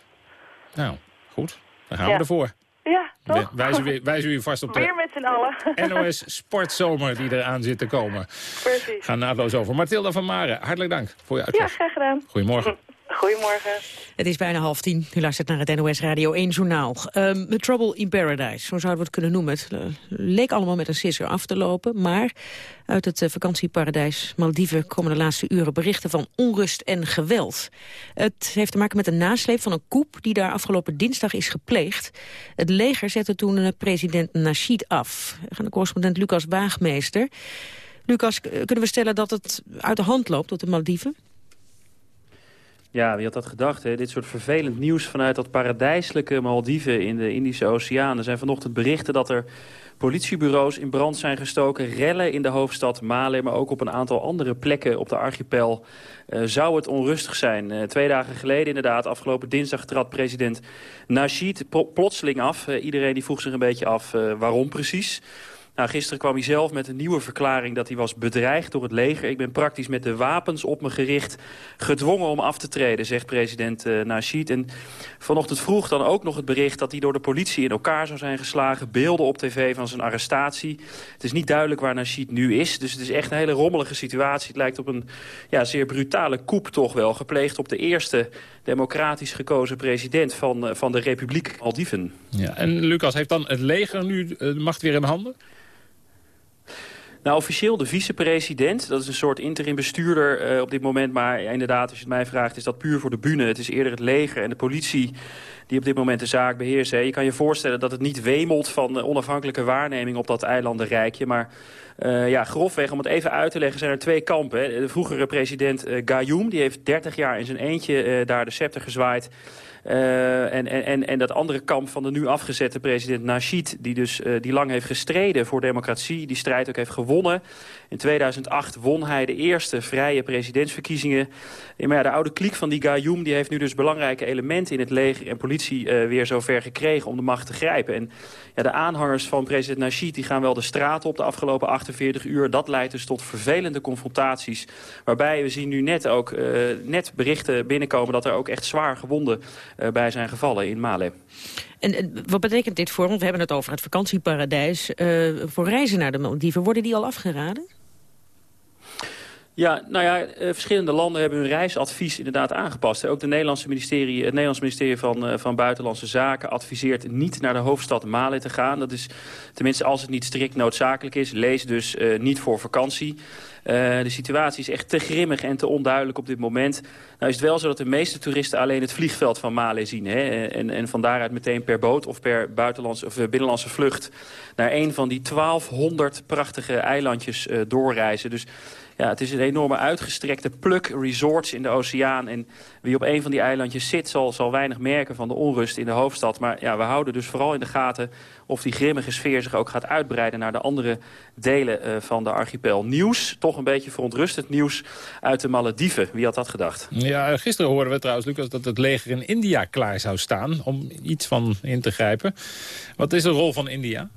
[SPEAKER 10] Nou, goed. Dan gaan we ervoor.
[SPEAKER 25] Ja, toch?
[SPEAKER 10] Wijzen we, wijzen we u vast op de
[SPEAKER 25] Weer met z'n allen.
[SPEAKER 10] NOS Sportzomer die eraan zit te komen.
[SPEAKER 25] Precies.
[SPEAKER 10] Gaan naadloos over. Mathilda van Maren, hartelijk dank voor je uitleg.
[SPEAKER 25] Ja, graag gedaan.
[SPEAKER 10] Goedemorgen.
[SPEAKER 25] Goedemorgen.
[SPEAKER 9] Het is bijna half tien. U luistert naar het NOS Radio 1 Journaal. Um, The Trouble in Paradise, zo zouden we het kunnen noemen. Het uh, leek allemaal met een sisser af te lopen. Maar uit het uh, vakantieparadijs Maldiven komen de laatste uren berichten van onrust en geweld. Het heeft te maken met de nasleep van een coup die daar afgelopen dinsdag is gepleegd. Het leger zette toen uh, president Nasheed af. Gaan de correspondent Lucas Waagmeester. Lucas, kunnen we stellen dat het uit de hand loopt op de Maldiven?
[SPEAKER 26] Ja, wie had dat gedacht? Hè? Dit soort vervelend nieuws vanuit dat paradijselijke Maldiven in de Indische Oceaan. Er zijn vanochtend berichten dat er politiebureaus in brand zijn gestoken. Rellen in de hoofdstad Male, maar ook op een aantal andere plekken op de archipel uh, zou het onrustig zijn. Uh, twee dagen geleden inderdaad, afgelopen dinsdag trad president Nasheed plotseling af. Uh, iedereen die vroeg zich een beetje af waarom precies. Nou, gisteren kwam hij zelf met een nieuwe verklaring dat hij was bedreigd door het leger. Ik ben praktisch met de wapens op me gericht gedwongen om af te treden, zegt president uh, Nasheed. En vanochtend vroeg dan ook nog het bericht dat hij door de politie in elkaar zou zijn geslagen. Beelden op tv van zijn arrestatie. Het is niet duidelijk waar Nasheed nu is. Dus het is echt een hele rommelige situatie. Het lijkt op een ja, zeer brutale coup toch wel. Gepleegd op de eerste democratisch gekozen president van, uh, van de Republiek Maldiven.
[SPEAKER 10] Ja, en Lucas, heeft dan het leger nu de macht weer in handen?
[SPEAKER 26] Nou, officieel de vicepresident. Dat is een soort interim bestuurder uh, op dit moment. Maar inderdaad, als je het mij vraagt, is dat puur voor de bühne. Het is eerder het leger en de politie die op dit moment de zaak beheersen. Je kan je voorstellen dat het niet wemelt van onafhankelijke waarneming op dat eilandenrijkje. Maar uh, ja, grofweg, om het even uit te leggen, zijn er twee kampen. De vroegere president uh, die heeft 30 jaar in zijn eentje daar de scepter gezwaaid. Uh, en, en, en dat andere kamp van de nu afgezette president Nasheed... die dus uh, die lang heeft gestreden voor democratie, die strijd ook heeft gewonnen. In 2008 won hij de eerste vrije presidentsverkiezingen. Maar ja, de oude kliek van die Gayoom die heeft nu dus belangrijke elementen... in het leger en politie uh, weer zover gekregen om de macht te grijpen. En ja, de aanhangers van president Nasheed die gaan wel de straat op de afgelopen 48 uur. Dat leidt dus tot vervelende confrontaties. Waarbij we zien nu net ook net berichten binnenkomen... dat er ook echt zwaar gewonden uh, bij zijn gevallen in Male.
[SPEAKER 9] En, wat betekent dit voor, want we hebben het over het vakantieparadijs... Voor reizen naar de Maldiven, worden die al afgeraden?
[SPEAKER 26] Ja, nou ja, uh, verschillende landen hebben hun reisadvies inderdaad aangepast. Ook de Nederlandse ministerie, het Nederlands ministerie van, uh, van Buitenlandse Zaken adviseert niet naar de hoofdstad Male te gaan. Dat is tenminste als het niet strikt noodzakelijk is. Lees dus uh, niet voor vakantie. De situatie is echt te grimmig en te onduidelijk op dit moment. Nou is het wel zo dat de meeste toeristen alleen het vliegveld van Male zien. Hè? En, en van daaruit meteen per boot of per buitenlandse of binnenlandse vlucht... naar een van die 1200 prachtige eilandjes doorreizen. Dus ja, het is een enorme uitgestrekte pluk resorts in de oceaan. En wie op een van die eilandjes zit, zal, zal weinig merken van de onrust in de hoofdstad. Maar ja, we houden dus vooral in de gaten of die grimmige sfeer zich ook gaat uitbreiden naar de andere delen uh, van de archipel. Nieuws, toch een beetje verontrustend nieuws uit de Malediven. Wie had dat gedacht?
[SPEAKER 10] Ja, gisteren hoorden we trouwens, Lucas, dat het leger in India klaar zou staan om iets van in te grijpen. Wat is de rol van India?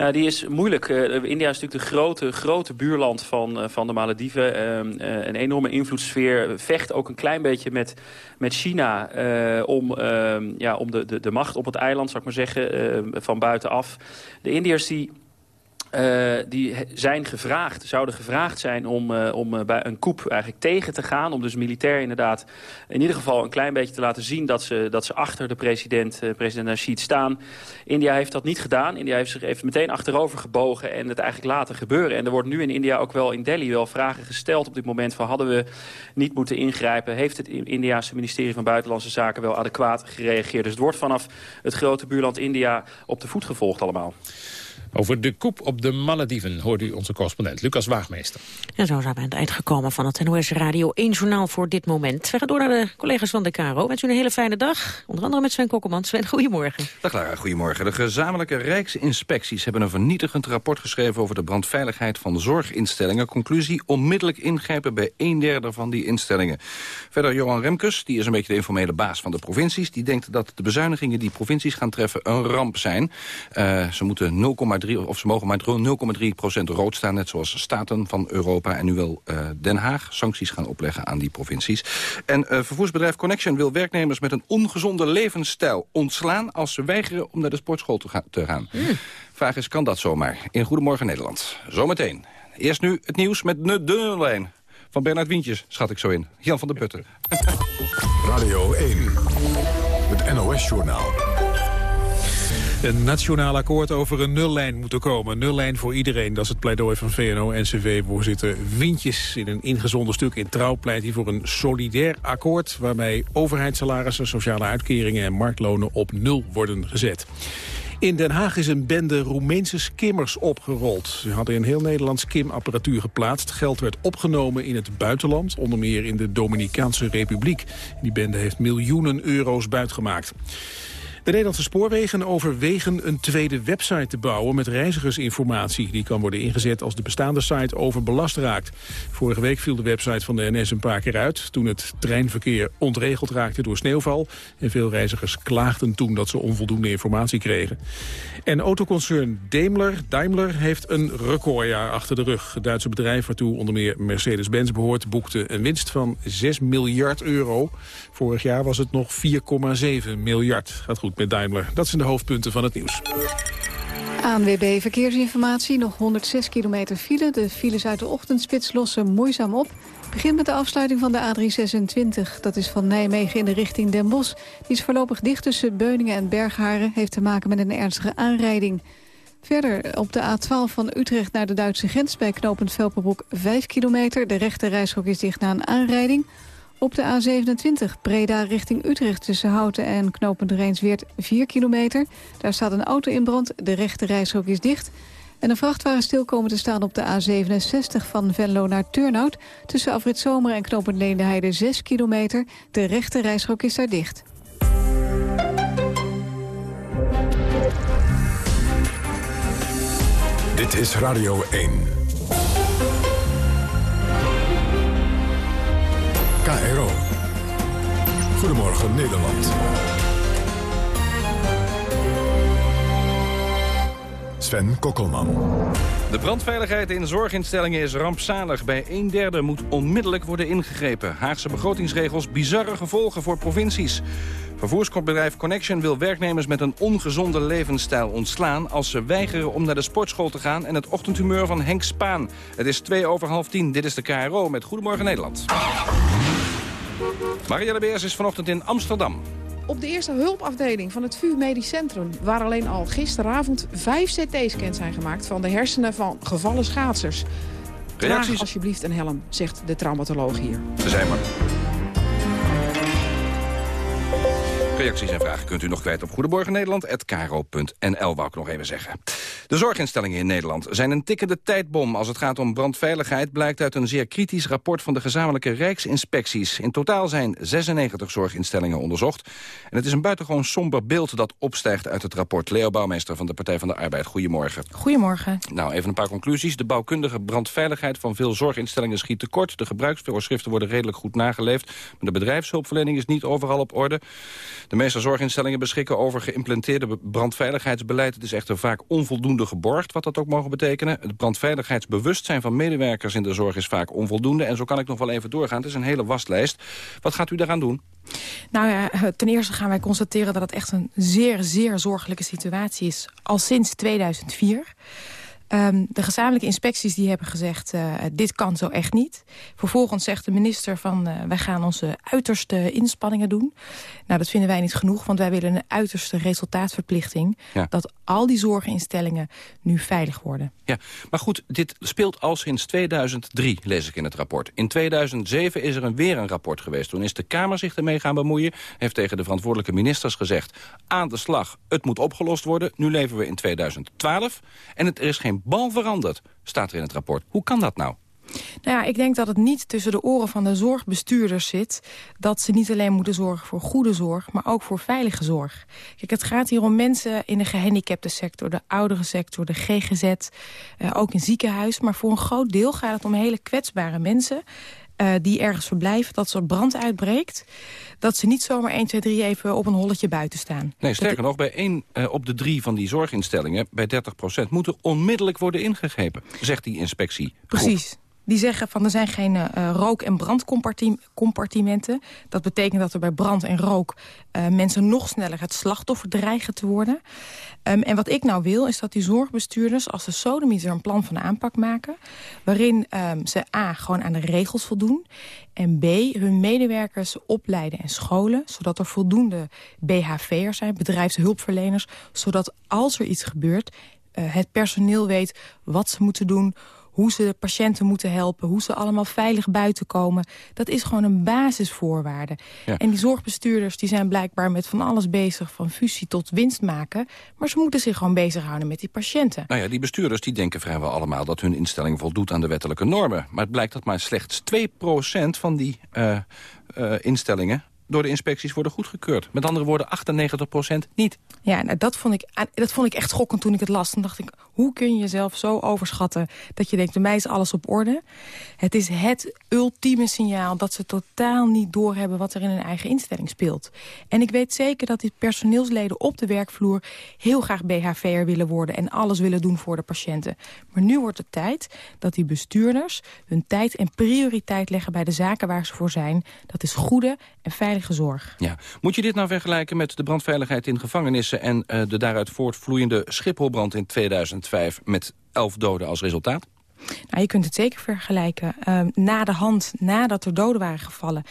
[SPEAKER 26] Ja, die is moeilijk. Uh, India is natuurlijk de grote, grote buurland van, uh, van de Malediven. Uh, een enorme invloedssfeer. Vecht ook een klein beetje met, met China om, ehm, ja, om de, de, de macht op het eiland, zou ik maar zeggen, van buitenaf. De Indiërs die uh, die zijn gevraagd, zouden gevraagd zijn om, uh, om uh, bij een coup eigenlijk tegen te gaan. Om dus militair inderdaad in ieder geval een klein beetje te laten zien dat ze, dat ze achter de president, president Nasheed staan. India heeft dat niet gedaan. India heeft zich even meteen achterover gebogen en het eigenlijk laten gebeuren. En er wordt nu in India ook wel in Delhi wel vragen gesteld op dit moment van hadden we niet moeten ingrijpen. Heeft het Indiaanse ministerie van Buitenlandse Zaken wel adequaat gereageerd. Dus het wordt vanaf het grote buurland India op de voet gevolgd allemaal.
[SPEAKER 10] Over de koep op de Malediven hoort u onze correspondent Lucas Waagmeester.
[SPEAKER 9] En zo zijn we aan het eind gekomen van het NOS Radio 1 Journaal voor dit moment. We gaan door naar de collega's van de KRO. Wens u een hele fijne dag. Onder andere met Sven Kokkelman. Sven, goedemorgen.
[SPEAKER 27] Dag Lara, goedemorgen. De gezamenlijke Rijksinspecties hebben een vernietigend rapport geschreven... over de brandveiligheid van zorginstellingen. Conclusie, onmiddellijk ingrijpen bij een derde van die instellingen. Verder Johan Remkes, die is een beetje de informele baas van de provincies. Die denkt dat de bezuinigingen die provincies gaan treffen een ramp zijn. Uh, ze moeten 0,3 of ze mogen maar 0,3 procent rood staan, net zoals staten van Europa. En nu wil uh, Den Haag sancties gaan opleggen aan die provincies. En uh, vervoersbedrijf Connection wil werknemers met een ongezonde levensstijl ontslaan... als ze weigeren om naar de sportschool te, ga te gaan. Mm. Vraag is, kan dat zomaar? In Goedemorgen Nederland. Zometeen. Eerst nu het nieuws met de Dunlijn. Van Bernard Wientjes, schat ik zo in. Jan van der Putten.
[SPEAKER 8] Radio 1. Het NOS-journaal.
[SPEAKER 1] Een nationaal akkoord over een nullijn moet er komen. Nullijn voor iedereen, dat is het pleidooi van VNO-NCV-voorzitter Wintjes. In een ingezonden stuk in Trouw pleit hij voor een solidair akkoord... waarbij overheidssalarissen, sociale uitkeringen en marktlonen op nul worden gezet. In Den Haag is een bende Roemeense skimmers opgerold. Ze hadden in heel Nederland skimapparatuur geplaatst. Geld werd opgenomen in het buitenland, onder meer in de Dominicaanse Republiek. Die bende heeft miljoenen euro's buitgemaakt. De Nederlandse spoorwegen overwegen een tweede website te bouwen met reizigersinformatie. Die kan worden ingezet als de bestaande site overbelast raakt. Vorige week viel de website van de NS een paar keer uit... toen het treinverkeer ontregeld raakte door sneeuwval. En veel reizigers klaagden toen dat ze onvoldoende informatie kregen. En autoconcern Daimler, Daimler heeft een recordjaar achter de rug. Het Duitse bedrijf waartoe onder meer Mercedes-Benz behoort... boekte een winst van 6 miljard euro. Vorig jaar was het nog 4,7 miljard. Gaat goed Dat zijn de hoofdpunten van het nieuws.
[SPEAKER 2] ANWB Verkeersinformatie, nog 106 kilometer file. De files uit de ochtendspits lossen moeizaam op. Begint met de afsluiting van de A326. Dat is van Nijmegen in de richting Den Bosch. Die is voorlopig dicht tussen Beuningen en Bergharen. Heeft te maken met een ernstige aanrijding. Verder op de A12 van Utrecht naar de Duitse grens... bij knooppunt Velperbroek 5 kilometer. De rechte is dicht na een aanrijding. Op de A27 Breda richting Utrecht tussen Houten en knooppunt Rijnsweert 4 kilometer. Daar staat een auto in brand, de rechte reishok is dicht. En een vrachtwagen stil komen te staan op de A67 van Venlo naar Turnhout... tussen Afrit Zomer en knooppunt Leendeheide 6 kilometer. De rechte reishok is daar dicht.
[SPEAKER 8] Dit is Radio 1. KRO. Goedemorgen Nederland. Sven Kokkelman.
[SPEAKER 27] De brandveiligheid in zorginstellingen is rampzalig. Bij een derde moet onmiddellijk worden ingegrepen. Haagse begrotingsregels bizarre gevolgen voor provincies. Vervoersbedrijf Connection wil werknemers met een ongezonde levensstijl ontslaan... als ze weigeren om naar de sportschool te gaan en het ochtendhumeur van Henk Spaan. Het is twee over half tien. Dit is de KRO met Goedemorgen Nederland. Marielle Beers is vanochtend in Amsterdam.
[SPEAKER 28] Op de eerste hulpafdeling van het VU Medisch Centrum... waar alleen al gisteravond vijf CT-scans zijn gemaakt... van de hersenen van gevallen schaatsers. Reacties? Draag alsjeblieft een helm, zegt de traumatoloog hier.
[SPEAKER 27] Ze zijn maar. Reacties en vragen kunt u nog kwijt op goedemorgennederland.kro.nl, wou ik nog even zeggen. De zorginstellingen in Nederland zijn een tikkende tijdbom. Als het gaat om brandveiligheid blijkt uit een zeer kritisch rapport van de gezamenlijke Rijksinspecties. In totaal zijn 96 zorginstellingen onderzocht. En het is een buitengewoon somber beeld dat opstijgt uit het rapport. Leo Bouwmeester van de Partij van de Arbeid, goedemorgen.
[SPEAKER 29] Goedemorgen.
[SPEAKER 27] Nou, even een paar conclusies. De bouwkundige brandveiligheid van veel zorginstellingen schiet tekort. De gebruiksvoorschriften worden redelijk goed nageleefd. Maar de bedrijfshulpverlening is niet overal op orde. De meeste zorginstellingen beschikken over geïmplementeerde brandveiligheidsbeleid. Het is echter vaak onvoldoende geborgd, wat dat ook mogen betekenen. Het brandveiligheidsbewustzijn van medewerkers in de zorg is vaak onvoldoende. En zo kan ik nog wel even doorgaan. Het is een hele waslijst. Wat gaat u daaraan doen?
[SPEAKER 29] Nou ja, eh, ten eerste gaan wij constateren dat het echt een zeer, zeer zorgelijke situatie is. Al sinds 2004. Um, de gezamenlijke inspecties die hebben gezegd, uh, dit kan zo echt niet. Vervolgens zegt de minister van, uh, wij gaan onze uiterste inspanningen doen. Nou, dat vinden wij niet genoeg, want wij willen een uiterste resultaatverplichting. Ja. Dat al die zorginstellingen nu veilig worden.
[SPEAKER 27] Ja, maar goed, dit speelt al sinds 2003, lees ik in het rapport. In 2007 is er een, weer een rapport geweest. Toen is de Kamer zich ermee gaan bemoeien. Heeft tegen de verantwoordelijke ministers gezegd... aan de slag, het moet opgelost worden. Nu leven we in 2012 en het, er is geen bal veranderd, staat er in het rapport. Hoe kan dat nou?
[SPEAKER 29] Nou ja, ik denk dat het niet tussen de oren van de zorgbestuurders zit... dat ze niet alleen moeten zorgen voor goede zorg, maar ook voor veilige zorg. Kijk, het gaat hier om mensen in de gehandicapte sector, de oudere sector, de GGZ... Eh, ook in ziekenhuis, maar voor een groot deel gaat het om hele kwetsbare mensen... Uh, die ergens verblijven, dat er brand uitbreekt... dat ze niet zomaar 1, 2, 3 even op een holletje buiten staan.
[SPEAKER 27] Nee, sterker nog, bij één uh, op de drie van die zorginstellingen... bij 30 procent, moet er onmiddellijk worden ingegrepen, zegt die inspectie.
[SPEAKER 29] Precies. Die zeggen van er zijn geen uh, rook- en brandcompartimenten. Dat betekent dat er bij brand en rook uh, mensen nog sneller het slachtoffer dreigen te worden. Um, en wat ik nou wil is dat die zorgbestuurders als de sodemieter een plan van aanpak maken. Waarin um, ze A, gewoon aan de regels voldoen. En B, hun medewerkers opleiden en scholen. Zodat er voldoende BHV'ers zijn, bedrijfshulpverleners. Zodat als er iets gebeurt, uh, het personeel weet wat ze moeten doen hoe ze de patiënten moeten helpen... hoe ze allemaal veilig buiten komen. Dat is gewoon een basisvoorwaarde. Ja. En die zorgbestuurders die zijn blijkbaar met van alles bezig... van fusie tot winst maken. Maar ze moeten zich gewoon bezighouden met die patiënten.
[SPEAKER 27] Nou ja, die bestuurders die denken vrijwel allemaal... dat hun instelling voldoet aan de wettelijke normen. Maar het blijkt dat maar slechts 2% van die uh, uh, instellingen door de inspecties worden goedgekeurd. Met andere woorden, 98% niet.
[SPEAKER 29] Ja, nou, dat, vond ik, dat vond ik echt schokkend toen ik het las. Toen dacht ik, hoe kun je jezelf zo overschatten... dat je denkt, bij mij is alles op orde. Het is het ultieme signaal dat ze totaal niet doorhebben... wat er in hun eigen instelling speelt. En ik weet zeker dat die personeelsleden op de werkvloer... heel graag BHV'er willen worden en alles willen doen voor de patiënten. Maar nu wordt het tijd dat die bestuurders hun tijd en prioriteit leggen... bij de zaken waar ze voor zijn. Dat is goede en veilige zorg.
[SPEAKER 27] Ja. Moet je dit nou vergelijken met de brandveiligheid in gevangenissen... en uh, de daaruit voortvloeiende Schipholbrand in 2005 met elf doden als resultaat?
[SPEAKER 29] Nou, je kunt het zeker vergelijken. Uh, na de hand, nadat er doden waren gevallen...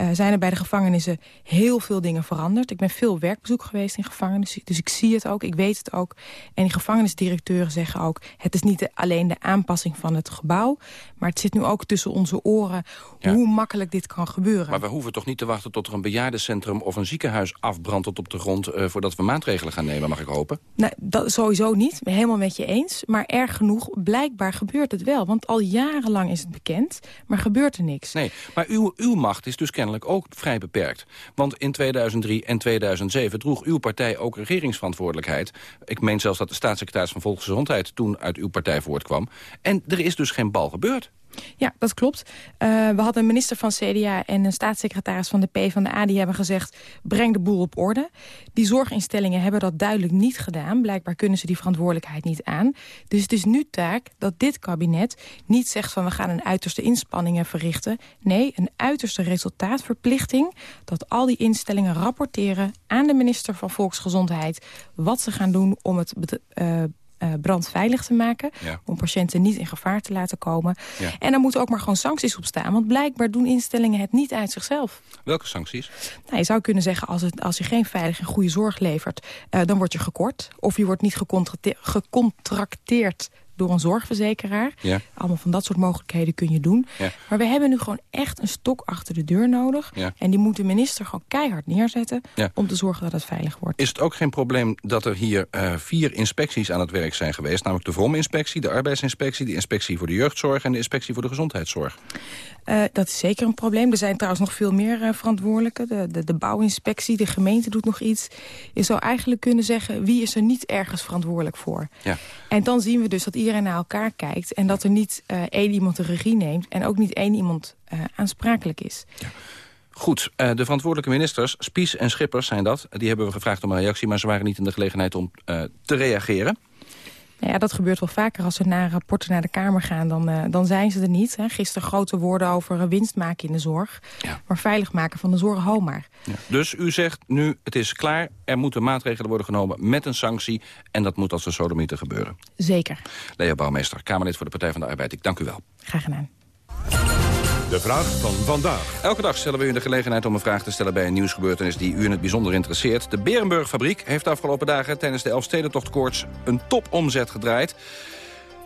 [SPEAKER 29] Uh, zijn er bij de gevangenissen heel veel dingen veranderd. Ik ben veel werkbezoek geweest in gevangenissen, dus ik zie het ook, ik weet het ook. En die gevangenisdirecteuren zeggen ook... het is niet de, alleen de aanpassing van het gebouw... maar het zit nu ook tussen onze oren ja. hoe makkelijk dit kan gebeuren.
[SPEAKER 27] Maar we hoeven toch niet te wachten tot er een bejaardencentrum... of een ziekenhuis afbrandt tot op de grond... Uh, voordat we maatregelen gaan nemen, mag ik hopen?
[SPEAKER 29] Nou, dat sowieso niet, helemaal met je eens. Maar erg genoeg, blijkbaar gebeurt het wel. Want al jarenlang is het bekend, maar gebeurt er niks.
[SPEAKER 27] Nee, maar uw, uw macht is dus kennelijk ook vrij beperkt. Want in 2003 en 2007 droeg uw partij ook regeringsverantwoordelijkheid. Ik meen zelfs dat de staatssecretaris van Volksgezondheid toen uit uw partij voortkwam. En er is dus geen bal gebeurd.
[SPEAKER 29] Ja, dat klopt. Uh, we hadden een minister van CDA en een staatssecretaris van de PvdA... die hebben gezegd, breng de boel op orde. Die zorginstellingen hebben dat duidelijk niet gedaan. Blijkbaar kunnen ze die verantwoordelijkheid niet aan. Dus het is nu taak dat dit kabinet niet zegt van... we gaan een uiterste inspanningen verrichten. Nee, een uiterste resultaatverplichting... dat al die instellingen rapporteren aan de minister van Volksgezondheid... wat ze gaan doen om het... Uh, uh, brandveilig te maken. Ja. Om patiënten niet in gevaar te laten komen. Ja. En daar moeten ook maar gewoon sancties op staan. Want blijkbaar doen instellingen het niet uit zichzelf.
[SPEAKER 27] Welke sancties?
[SPEAKER 29] Nou, je zou kunnen zeggen, als, het, als je geen veilige en goede zorg levert... Uh, dan word je gekort. Of je wordt niet gecontracteerd door een zorgverzekeraar. Ja. Allemaal van dat soort mogelijkheden kun je doen. Ja. Maar we hebben nu gewoon echt een stok achter de deur nodig. Ja. En die moet de minister gewoon keihard neerzetten... om te zorgen dat het veilig wordt.
[SPEAKER 27] Is het ook geen probleem dat er hier uh, vier inspecties aan het werk zijn geweest? Namelijk de VROM-inspectie, de arbeidsinspectie... de inspectie voor de jeugdzorg en de inspectie voor de gezondheidszorg.
[SPEAKER 29] Uh, dat is zeker een probleem. Er zijn trouwens nog veel meer uh, verantwoordelijken. De, de, de bouwinspectie, de gemeente doet nog iets. Je zou eigenlijk kunnen zeggen, wie is er niet ergens verantwoordelijk voor? Ja. En dan zien we dus dat iedereen naar elkaar kijkt... en dat er niet uh, één iemand de regie neemt... en ook niet één iemand uh, aansprakelijk is.
[SPEAKER 27] Goed, uh, de verantwoordelijke ministers, Spies en Schippers zijn dat. Die hebben we gevraagd om een reactie... maar ze waren niet in de gelegenheid om te reageren.
[SPEAKER 29] Nou ja, dat gebeurt wel vaker. Als er naar rapporten naar de Kamer gaan, dan, uh, dan zijn ze er niet. Hè. Gisteren grote woorden over winst maken in de zorg. Ja. Maar veilig maken van de zorg, ho maar.
[SPEAKER 27] Ja. Dus u zegt nu, het is klaar. Er moeten maatregelen worden genomen met een sanctie. En dat moet als de sodomieter gebeuren.
[SPEAKER 29] Zeker.
[SPEAKER 27] Lea Bouwmeester, Kamerlid voor de Partij van de Arbeid. Ik dank u wel.
[SPEAKER 29] Graag gedaan.
[SPEAKER 8] De vraag van vandaag.
[SPEAKER 27] Elke dag stellen we u de gelegenheid om een vraag te stellen bij een nieuwsgebeurtenis die u in het bijzonder interesseert. De Berenburg-fabriek heeft de afgelopen dagen tijdens de Elfstedentochtkoorts een topomzet gedraaid.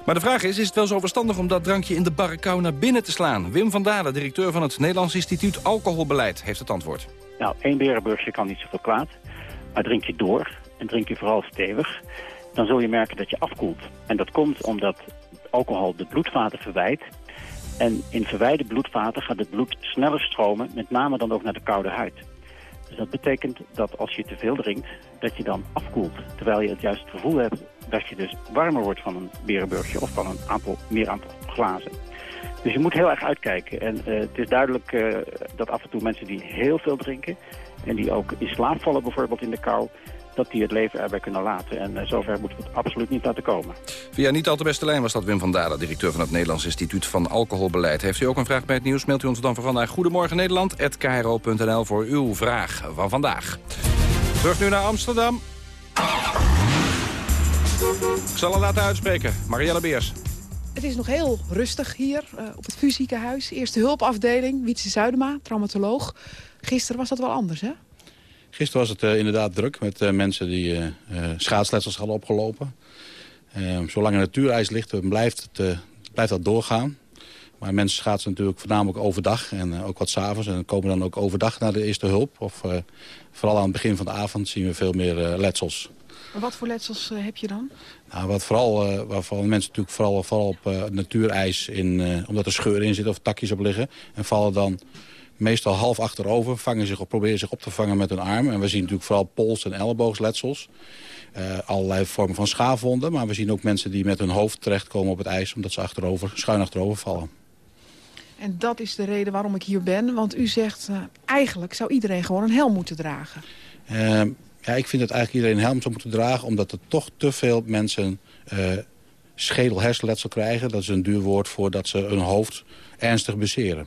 [SPEAKER 27] Maar de vraag is, is het wel zo verstandig om dat drankje in de barrekou naar binnen te slaan? Wim van Dalen, directeur van het Nederlands Instituut Alcoholbeleid, heeft het antwoord.
[SPEAKER 30] Nou, één berenburgje kan niet zoveel kwaad. Maar drink je door en drink je vooral stevig, dan zul je merken dat je afkoelt. En dat komt omdat alcohol de bloedvaten verwijt en in verwijde bloedvaten gaat het bloed sneller stromen, met name dan ook naar de koude huid. Dus dat betekent dat als je te veel drinkt, dat je dan afkoelt. Terwijl je het juist gevoel hebt dat je dus warmer wordt van een berenburgje of van een aantal, meer aantal glazen. Dus je moet heel erg uitkijken. En uh, het is duidelijk uh, dat af en toe mensen die heel veel drinken... en die ook in slaap vallen bijvoorbeeld in de kou dat die het leven erbij kunnen laten. En uh, zover moeten we het absoluut niet laten komen.
[SPEAKER 27] Via niet al te beste lijn was dat Wim van Dalen, directeur van het Nederlands Instituut van Alcoholbeleid. Heeft u ook een vraag bij het nieuws, mailt u ons dan voor vandaag Goedemorgen Nederland, voor uw vraag van vandaag. Terug nu naar Amsterdam. Ik zal het laten uitspreken. Marielle Beers.
[SPEAKER 28] Het is nog heel rustig hier uh, op het VU ziekenhuis. Eerste hulpafdeling, Wietse Zuidema, traumatoloog. Gisteren was dat wel anders, hè?
[SPEAKER 31] Gisteren was het uh, inderdaad druk met uh, mensen die uh, schaatsletsels hadden opgelopen. Zolang er natuurijs ligt, blijft, het, blijft dat doorgaan. Maar mensen schaatsen natuurlijk voornamelijk overdag en ook wat s'avonds. En komen dan ook overdag naar de eerste hulp. Of vooral aan het begin van de avond zien we veel meer letsels.
[SPEAKER 28] Maar wat voor letsels heb je dan?
[SPEAKER 31] Nou, wat vooral, waarvan mensen natuurlijk vooral, vooral op natuurijs, in, omdat er scheuren in zitten of takjes op liggen. En vallen dan meestal half achterover, vangen zich op, proberen zich op te vangen met hun arm. En we zien natuurlijk vooral pols- en elleboogsletsels. Uh, allerlei vormen van schaafwonden. Maar we zien ook mensen die met hun hoofd terechtkomen op het ijs... omdat ze achterover, schuin achterover vallen.
[SPEAKER 28] En dat is de reden waarom ik hier ben. Want u zegt, uh, eigenlijk zou iedereen gewoon een helm moeten dragen.
[SPEAKER 31] Uh, ja, ik vind dat eigenlijk iedereen een helm zou moeten dragen... omdat er toch te veel mensen schedel-hersenletsel krijgen. Dat is een duur woord voor dat ze hun hoofd ernstig beseren.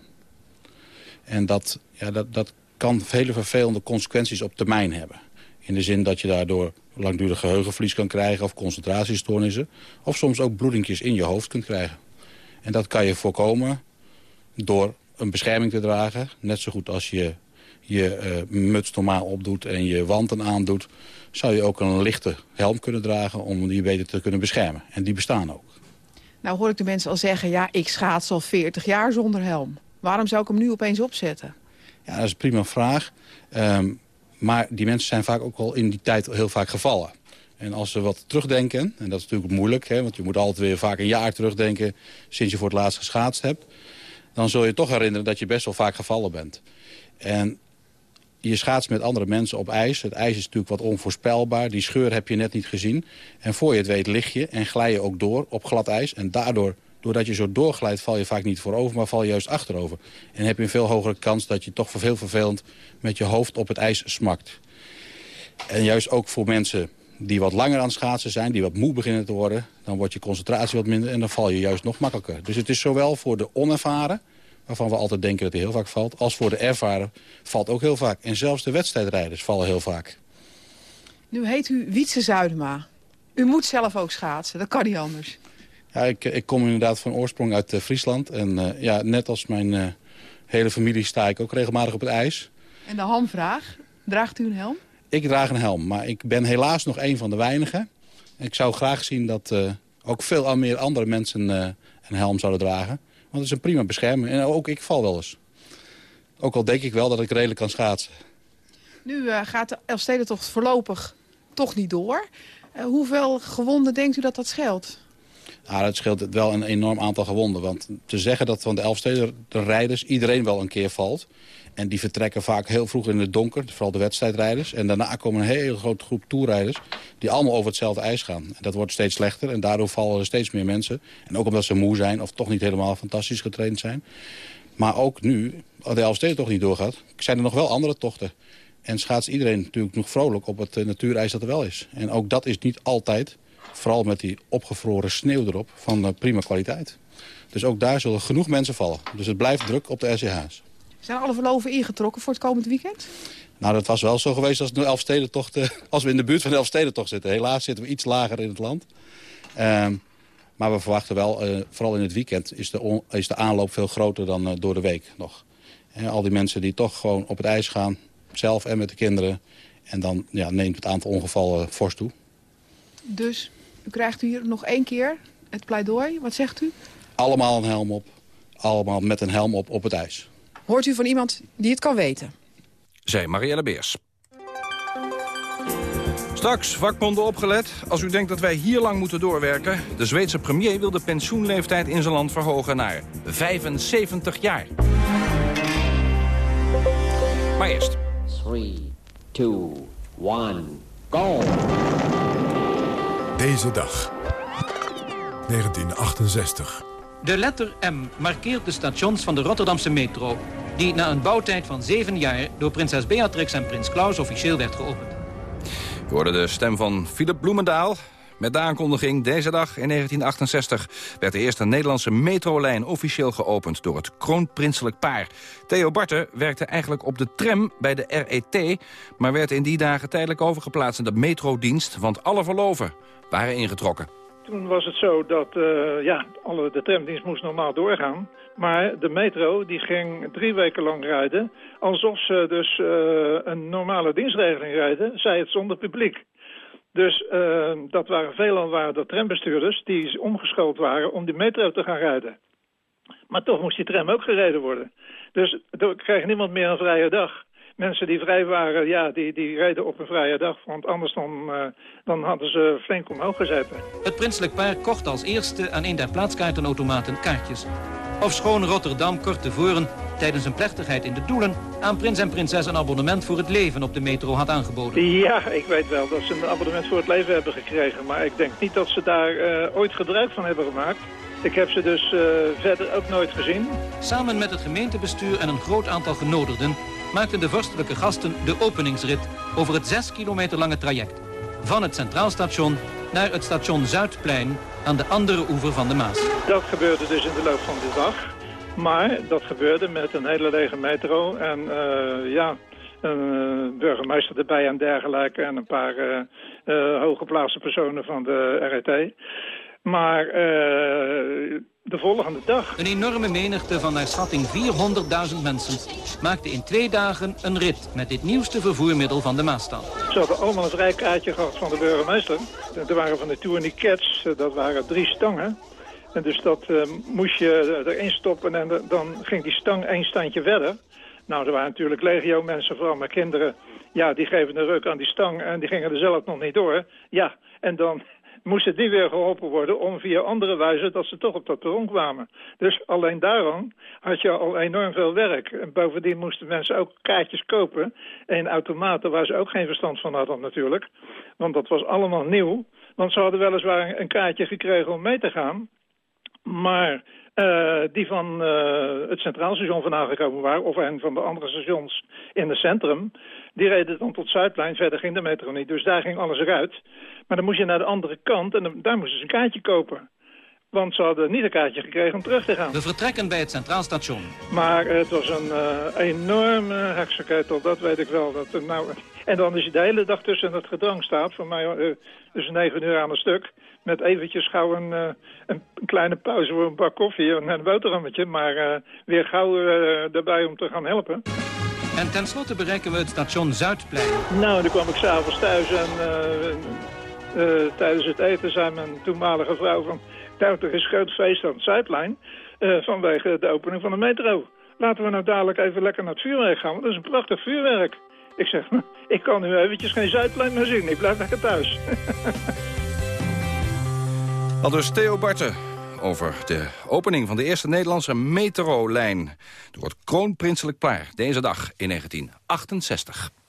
[SPEAKER 31] En dat, ja, dat, dat kan vele vervelende consequenties op termijn hebben. In de zin dat je daardoor langdurig geheugenverlies kan krijgen... of concentratiestoornissen. Of soms ook bloedingjes in je hoofd kunt krijgen. En dat kan je voorkomen door een bescherming te dragen. Net zo goed als je je uh, muts normaal opdoet en je wanten aandoet... zou je ook een lichte helm kunnen dragen om die beter te kunnen beschermen. En die bestaan ook.
[SPEAKER 28] Nou hoor ik de mensen al zeggen... ja, ik schaats al 40 jaar zonder helm. Waarom zou ik hem nu opeens opzetten?
[SPEAKER 31] Ja, dat is een prima vraag. Um, maar die mensen zijn vaak ook al in die tijd heel vaak gevallen. En als ze wat terugdenken, en dat is natuurlijk moeilijk... Hè, want je moet altijd weer vaak een jaar terugdenken... sinds je voor het laatst geschaatst hebt... dan zul je toch herinneren dat je best wel vaak gevallen bent. En je schaatst met andere mensen op ijs. Het ijs is natuurlijk wat onvoorspelbaar. Die scheur heb je net niet gezien. En voor je het weet lig je en glij je ook door op glad ijs. En daardoor doordat je zo doorglijdt val je vaak niet voorover, maar val je juist achterover. En heb je een veel hogere kans dat je toch voor veel vervelend met je hoofd op het ijs smakt. En juist ook voor mensen die wat langer aan het schaatsen zijn, die wat moe beginnen te worden... dan wordt je concentratie wat minder en dan val je juist nog makkelijker. Dus het is zowel voor de onervaren, waarvan we altijd denken dat hij heel vaak valt... als voor de ervaren valt ook heel vaak. En zelfs de wedstrijdrijders vallen heel vaak.
[SPEAKER 28] Nu heet u Wietse Zuidema. U moet zelf ook schaatsen, dat kan niet anders.
[SPEAKER 31] Ja, ik, ik kom inderdaad van oorsprong uit uh, Friesland. En uh, ja, net als mijn uh, hele familie sta ik ook regelmatig op het ijs.
[SPEAKER 28] En de hamvraag, draagt u een helm?
[SPEAKER 31] Ik draag een helm, maar ik ben helaas nog een van de weinigen. Ik zou graag zien dat ook veel meer andere mensen een helm zouden dragen. Want het is een prima bescherming. En ook ik val wel eens. Ook al denk ik wel dat ik redelijk kan schaatsen.
[SPEAKER 28] Nu gaat de Elfstedentocht voorlopig toch niet door. hoeveel gewonden denkt u dat dat scheelt?
[SPEAKER 31] Nou, dat scheelt wel een enorm aantal gewonden. Want te zeggen dat van de Elfsteden de rijders iedereen wel een keer valt... en die vertrekken vaak heel vroeg in het donker, vooral de wedstrijdrijders... en daarna komen een hele grote groep toerrijders... die allemaal over hetzelfde ijs gaan. En dat wordt steeds slechter en daardoor vallen er steeds meer mensen. En ook omdat ze moe zijn of toch niet helemaal fantastisch getraind zijn. Maar ook nu, de Elfsteden toch niet doorgaat... zijn er nog wel andere tochten. En schaats iedereen natuurlijk nog vrolijk op het uh, natuurijs dat er wel is. En ook dat is niet altijd vooral met die opgevroren sneeuw erop, van prima kwaliteit. Dus ook daar zullen genoeg mensen vallen. Dus het blijft druk op de RCH's.
[SPEAKER 28] Zijn alle verloven ingetrokken voor het komend weekend?
[SPEAKER 31] Nou, dat was wel zo geweest als, de Elfstedentocht, uh, als we in de buurt van de Elfstedentocht zitten. Helaas zitten we iets lager in het land. Um, maar we verwachten wel, uh, vooral in het weekend, is de, is de aanloop veel groter dan uh, door de week nog. En al die mensen die toch gewoon op het ijs gaan, zelf en met de kinderen. En dan ja, neemt het aantal ongevallen fors toe.
[SPEAKER 28] Dus u krijgt hier nog één keer het pleidooi. Wat zegt u?
[SPEAKER 31] Allemaal een helm op. Allemaal met een helm op op het ijs.
[SPEAKER 28] Hoort u van iemand die het kan weten?
[SPEAKER 27] Zij Marielle Beers. Straks, vakbonden opgelet. Als u denkt dat wij hier lang moeten doorwerken... de Zweedse premier wil de pensioenleeftijd in zijn land verhogen naar 75 jaar. Maar eerst.
[SPEAKER 32] 3, 2, 1, go!
[SPEAKER 8] Deze dag. 1968.
[SPEAKER 33] De letter M markeert de stations van de Rotterdamse metro... die na een bouwtijd van zeven jaar door prinses Beatrix en prins Klaus officieel werd geopend.
[SPEAKER 27] We hoorden de stem van Philip Bloemendaal. Met de aankondiging deze dag in 1968 werd de eerste Nederlandse metrolijn officieel geopend door het kroonprinselijk paar. Theo Barter werkte eigenlijk op de tram bij de RET, maar werd in die dagen tijdelijk overgeplaatst in de metrodienst, want alle verloven waren ingetrokken.
[SPEAKER 34] Toen was het zo dat uh, ja, alle, de tramdienst moest normaal doorgaan. Maar de metro die ging drie weken lang rijden... alsof ze dus uh, een normale dienstregeling rijden, zij het zonder publiek. Dus uh, dat waren veelal waren dat trambestuurders die omgeschoold waren om die metro te gaan rijden. Maar toch moest die tram ook gereden worden. Dus er kreeg niemand meer een vrije dag mensen die vrij waren, ja, die, die reden op een vrije dag. Want anders dan, uh, dan hadden ze flink omhoog gezeten.
[SPEAKER 33] Het prinselijk paar kocht als eerste aan een der plaatskaartenautomaten kaartjes. Ofschoon Rotterdam kort tevoren tijdens een plechtigheid in de Doelen... aan prins en prinses een abonnement voor het leven op de metro had aangeboden.
[SPEAKER 34] Ja, ik weet wel dat ze een abonnement voor het leven hebben gekregen. Maar ik denk niet dat ze daar uh, ooit gebruik van hebben gemaakt. Ik heb ze dus uh, verder ook nooit gezien.
[SPEAKER 33] Samen met het gemeentebestuur en een groot aantal genodigden maakten de vorstelijke gasten de openingsrit over het 6 kilometer lange traject. Van het Centraal Station naar het station Zuidplein aan de andere oever van de Maas.
[SPEAKER 34] Dat gebeurde dus in de loop van de dag. Maar dat gebeurde met een hele lege metro en uh, ja, een uh, burgemeester erbij en dergelijke... en een paar uh, uh, hooggeplaatste personen van de RET. Maar de volgende dag...
[SPEAKER 33] Een enorme menigte van naar schatting 400.000 mensen... maakte in twee dagen een rit met dit nieuwste vervoermiddel van de Maasstad.
[SPEAKER 34] Ze hadden allemaal een vrijkaartje gehad van de burgemeester. Er waren van de tourniquets, dat waren drie stangen. En dus dat uh, moest je erin stoppen en dan ging die stang één standje verder. Nou, er waren natuurlijk legio mensen, vooral met kinderen. Ja, die geven een ruk aan die stang en die gingen er zelf nog niet door. Ja, en dan moesten die weer geholpen worden om via andere wijze dat ze toch op dat perron kwamen. Dus alleen daarom had je al enorm veel werk. En bovendien moesten mensen ook kaartjes kopen in automaten waar ze ook geen verstand van hadden natuurlijk. Want dat was allemaal nieuw. Want ze hadden weliswaar een kaartje gekregen om mee te gaan. Maar uh, die van uh, het Centraal Station vandaan gekomen waren... of een van de andere stations in het centrum... die reden dan tot Zuidplein. Verder ging de metro niet. Dus daar ging alles eruit. Maar dan moest je naar de andere kant en dan, daar moesten ze een kaartje kopen. Want ze hadden niet een kaartje gekregen om terug te gaan.
[SPEAKER 33] We vertrekken bij het Centraal Station.
[SPEAKER 34] Maar uh, het was een enorme heksenketel, dat weet ik wel. Dat, nou, en dan is je de hele dag tussen het gedrang staat. Voor mij dus negen uur aan een stuk met eventjes gauw een, uh, een, kleine pauze voor een bak koffie en een boterhammetje. Maar uh, weer gauw uh, erbij om te gaan helpen.
[SPEAKER 33] En tenslotte bereiken we het station Zuidplein.
[SPEAKER 34] Nou, dan kwam ik s'avonds thuis en tijdens het eten zei mijn toenmalige vrouw van... Nou, er is groot feest aan het Zuidplein vanwege de opening van de metro. Laten we nou dadelijk even lekker naar het vuurwerk gaan, want dat is een prachtig vuurwerk. Ik zeg, ik kan nu eventjes geen Zuidplein meer zien, ik blijf lekker thuis.
[SPEAKER 27] Al dus Theo Barten over de opening van de eerste Nederlandse metrolijn... door het kroonprinselijk paar deze dag in 1968.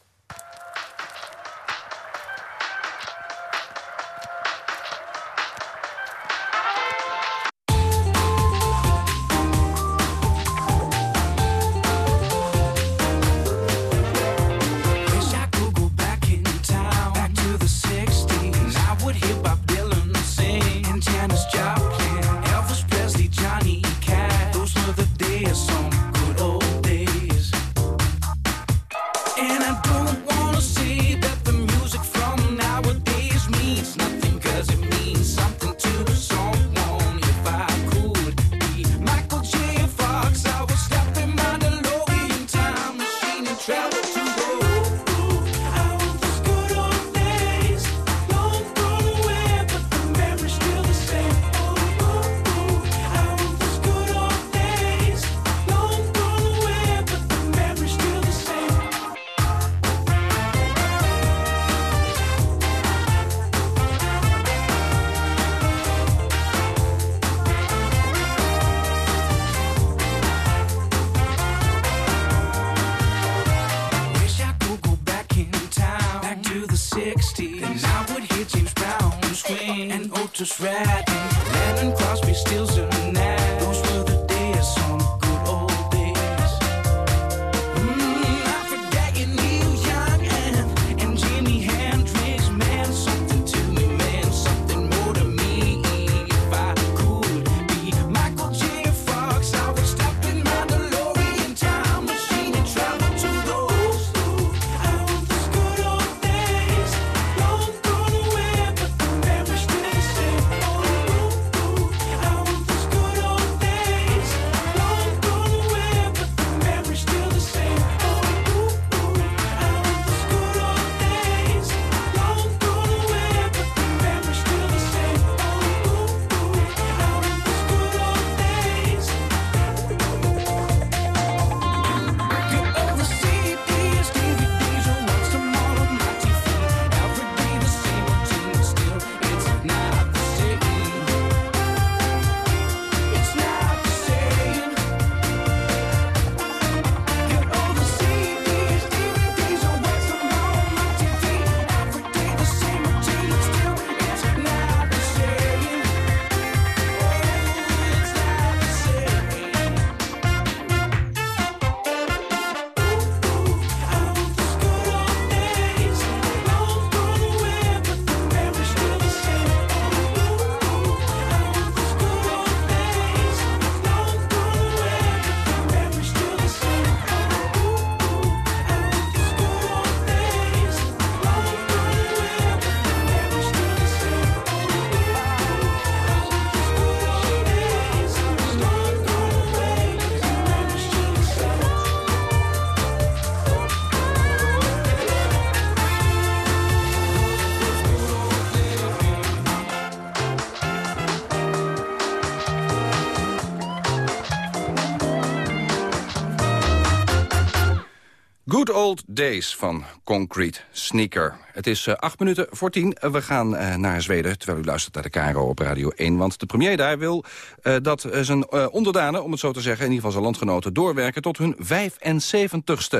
[SPEAKER 35] Good Old Days
[SPEAKER 27] van Concrete Sneaker. Het is eh, acht minuten voor tien. We gaan eh, naar Zweden, terwijl u luistert naar de KRO op Radio 1. Want de premier daar wil eh, dat eh, zijn eh, onderdanen, om het zo te zeggen... in ieder geval zijn landgenoten, doorwerken tot hun 75ste...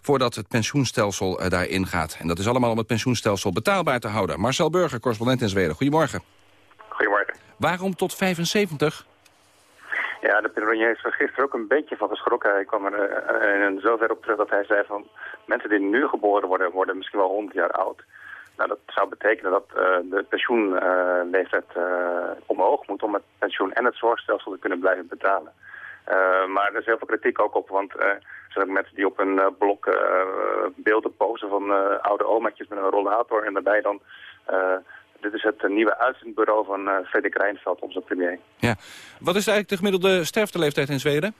[SPEAKER 27] voordat het pensioenstelsel eh, daarin gaat. En dat is allemaal om het pensioenstelsel betaalbaar te houden. Marcel Burger, correspondent in Zweden. Goedemorgen.
[SPEAKER 36] Goedemorgen.
[SPEAKER 27] Waarom tot 75?
[SPEAKER 36] Ja, de premier is er gisteren ook een beetje van geschrokken. Hij kwam er in zover op terug dat hij zei van... mensen die nu geboren worden, worden misschien wel 100 jaar oud. Nou, dat zou betekenen dat eh, de pensioenleeftijd omhoog moet... om het pensioen en het zorgstelsel te kunnen blijven betalen. Maar er is heel veel kritiek ook op, want er zijn ook mensen die op een blok beelden posten van oude omaatjes met een rollator. En daarbij dan, dit is het nieuwe uitzendbureau van eh Frederik Reinfeldt, onze premier.
[SPEAKER 27] Ja. Wat is eigenlijk de gemiddelde sterfteleeftijd in Zweden?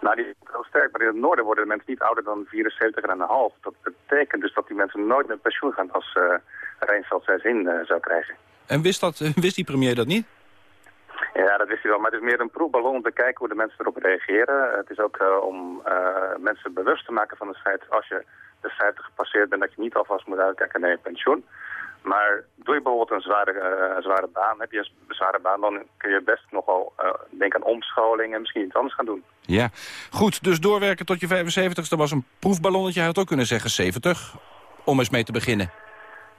[SPEAKER 36] Nou, die is heel sterk, maar in het noorden worden de mensen niet ouder dan 74,5. Dat betekent dus dat die mensen nooit met pensioen gaan als eh Reinfeldt zijn zin eh, zou krijgen.
[SPEAKER 27] En wist, dat, wist die premier dat niet?
[SPEAKER 36] Ja, dat wist hij wel. Maar het is meer een proefballon om te kijken hoe de mensen erop reageren. Het is ook eh, om eh, mensen bewust te maken van het feit... als je de 50 gepasseerd bent, dat je niet alvast moet uitkijken naar je pensioen. Maar doe je bijvoorbeeld een zware, eh, een zware baan, heb je een zware baan... dan kun je best nogal uh, denken aan omscholing en misschien iets anders gaan doen.
[SPEAKER 27] Ja, goed. Dus doorwerken tot je 75ste was een proefballonnetje. Hij had ook kunnen zeggen 70, om eens mee te beginnen.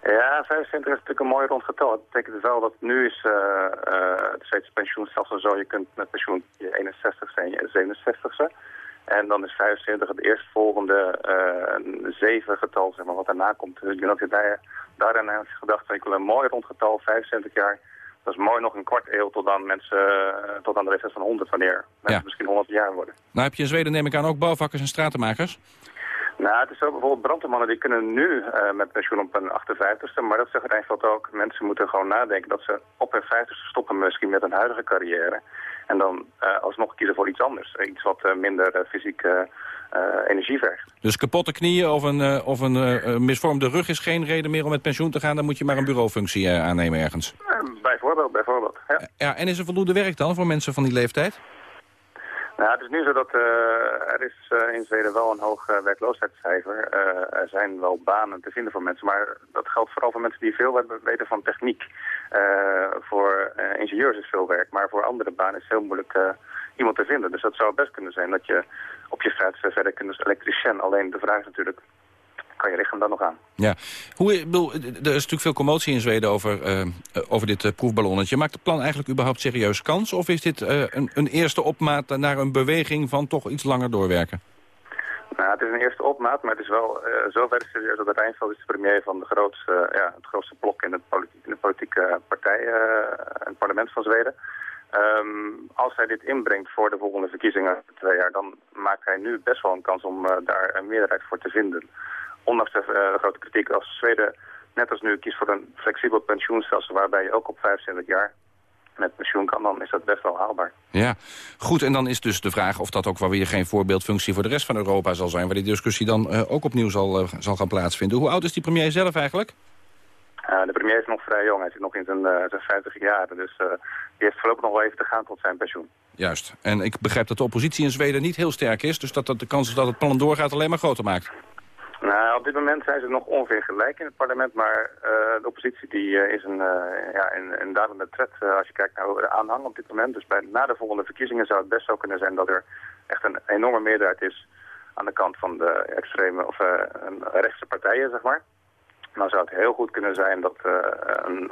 [SPEAKER 36] Ja, 25 is natuurlijk een mooi rond getal. Dat betekent wel dat nu is uh, uh, het steeds pensioenstelsel zo. Je kunt met pensioen je 61ste en je 67ste. En dan is 25 het eerstvolgende uh, zeven getal, zeg maar, wat daarna komt. Dus ik denk dat je daar, daarin heeft gedacht, ik wil een mooi rond getal, 75 jaar. Dat is mooi nog een kwart eeuw tot aan mensen, tot aan de leeftijd van 100, wanneer mensen ja. misschien 100 jaar worden.
[SPEAKER 27] Nou heb je in Zweden neem ik aan ook bouwvakkers en stratenmakers?
[SPEAKER 36] Nou, het is zo bijvoorbeeld brandweermannen die kunnen nu uh, met pensioen op een 58ste, maar dat zegt Rijnveld ook. Mensen moeten gewoon nadenken dat ze op hun 50ste stoppen misschien met een huidige carrière. En dan uh, alsnog kiezen voor iets anders. Iets wat uh, minder fysiek energie vergt.
[SPEAKER 27] Dus kapotte knieën of een, of een misvormde rug is geen reden meer om met pensioen te gaan. Dan moet je maar een bureaufunctie aannemen ergens.
[SPEAKER 36] bijvoorbeeld, bijvoorbeeld. Ja.
[SPEAKER 27] ja, en is er voldoende werk dan voor mensen van die leeftijd?
[SPEAKER 36] Nou, het is nu zo dat uh, er is uh, in Zweden wel een hoog uh, werkloosheidscijfer. er zijn wel banen te vinden voor mensen, maar dat geldt vooral voor mensen die veel weten van techniek. voor ingenieurs is veel werk, maar voor andere banen is het heel moeilijk iemand te vinden. Dus dat zou best kunnen zijn dat je op je vijftigste verder kunt als elektricien. Alleen de vraag is natuurlijk, kan je lichaam dan nog aan.
[SPEAKER 27] Ja. Hoe, bedoel, er is natuurlijk veel commotie in Zweden over, uh, over dit uh, proefballonnetje. Maakt het plan eigenlijk überhaupt serieus kans? Of is dit uh, een, een, eerste opmaat naar een beweging van toch iets langer doorwerken?
[SPEAKER 36] Nou, het is een eerste opmaat, maar het is wel zover serieus dat Reinfeldt is de premier van de grootste, ja, het grootste blok in, het politiek, in de politieke partij, het parlement van Zweden. Um, als hij dit inbrengt voor de volgende verkiezingen twee jaar, dan maakt hij nu best wel een kans om daar een meerderheid voor te vinden ondanks de, uh, grote kritiek, als Zweden net als nu kiest voor een flexibel pensioenstelsel... waarbij je ook op 25 jaar met pensioen kan, dan is dat best wel haalbaar.
[SPEAKER 27] Ja, goed. En dan is dus de vraag of dat ook wel weer geen voorbeeldfunctie voor de rest van Europa zal zijn... waar die discussie dan uh, ook opnieuw zal, uh, zal gaan plaatsvinden. Hoe oud is die premier zelf eigenlijk?
[SPEAKER 36] de premier is nog vrij jong. Hij zit nog in zijn, zijn 50 jaar. Dus die heeft voorlopig nog wel even te gaan tot zijn pensioen.
[SPEAKER 27] Juist. En ik begrijp dat de oppositie in Zweden niet heel sterk is. Dus dat, dat de kans dat het plan doorgaat alleen maar groter maakt.
[SPEAKER 36] Nou, op dit moment zijn ze nog ongeveer gelijk in het parlement, maar uh, de oppositie die, uh, is een, uh, ja, een, een dalende tred als je kijkt naar de aanhang op dit moment. Dus bij, na de volgende verkiezingen zou het best zo kunnen zijn dat er echt een enorme meerderheid is aan de kant van de extreme of rechtse partijen, zeg maar. Dan zou het heel goed kunnen zijn dat een,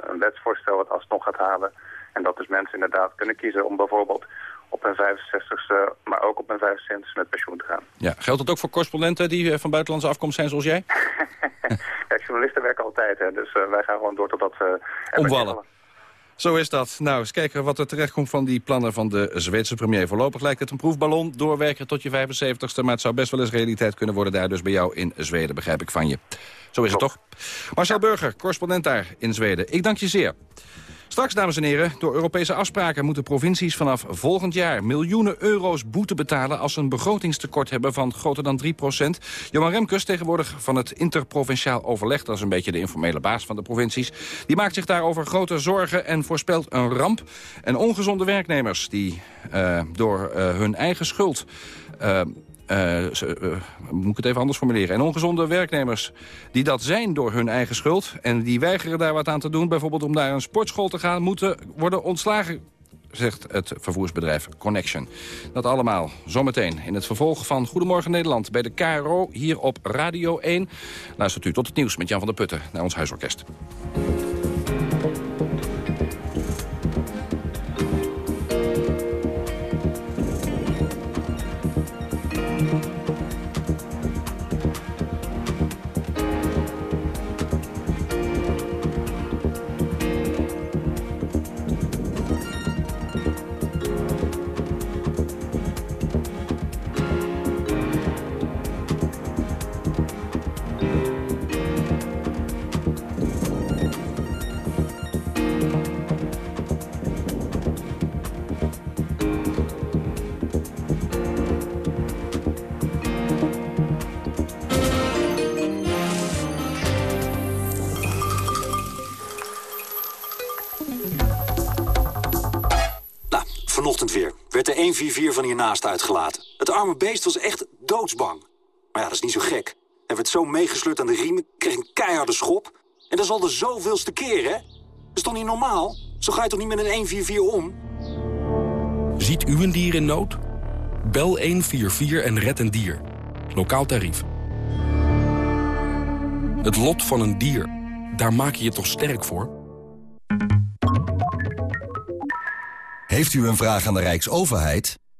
[SPEAKER 36] een wetsvoorstel het alsnog gaat halen en dat dus mensen inderdaad kunnen kiezen om bijvoorbeeld op hun 65ste, maar ook op hun 75ste met pensioen te gaan.
[SPEAKER 27] Ja, geldt dat ook voor correspondenten die eh, van buitenlandse afkomst zijn zoals jij?
[SPEAKER 36] ja, journalisten werken altijd, hè, dus uh, wij gaan gewoon door totdat... Uh,
[SPEAKER 27] Omvallen. Zo is dat. Nou, eens kijken wat er terecht komt van die plannen van de Zweedse premier. Voorlopig lijkt het een proefballon, doorwerken tot je 75ste... maar het zou best wel eens realiteit kunnen worden daar dus bij jou in Zweden, begrijp ik van je. Zo is het toch? Marcel Burger, correspondent daar in Zweden. Ik dank je zeer. Straks, dames en heren, door Europese afspraken moeten provincies vanaf volgend jaar miljoenen euro's boete betalen als ze een begrotingstekort hebben van groter dan 3 procent. Johan Remkes, tegenwoordig van het interprovinciaal overleg, dat is een beetje de informele baas van de provincies, die maakt zich daarover grote zorgen en voorspelt een ramp. En ongezonde werknemers die uh, door uh, hun eigen schuld... Uh, uh, uh, moet ik het even anders formuleren. En ongezonde werknemers die dat zijn door hun eigen schuld... en die weigeren daar wat aan te doen, bijvoorbeeld om naar een sportschool te gaan... moeten worden ontslagen zegt het vervoersbedrijf Connection. Dat allemaal zometeen in het vervolg van Goedemorgen Nederland... bij de KRO hier op Radio 1. Luistert u tot het nieuws met Jan van der Putten naar ons huisorkest.
[SPEAKER 37] 144 van hiernaast uitgelaten. Het arme beest was echt doodsbang. Maar ja, dat is niet zo gek. Hij werd zo meegesleurd aan de riemen, kreeg een keiharde schop. En dat is al de zoveelste keer, hè? Dat is toch niet normaal? Zo ga je toch niet met een 144 om?
[SPEAKER 38] Ziet u een dier in nood? Bel 144 en red een dier. Lokaal tarief. Het lot van een dier. Daar maak je je toch sterk voor?
[SPEAKER 39] Heeft u een vraag aan de Rijksoverheid?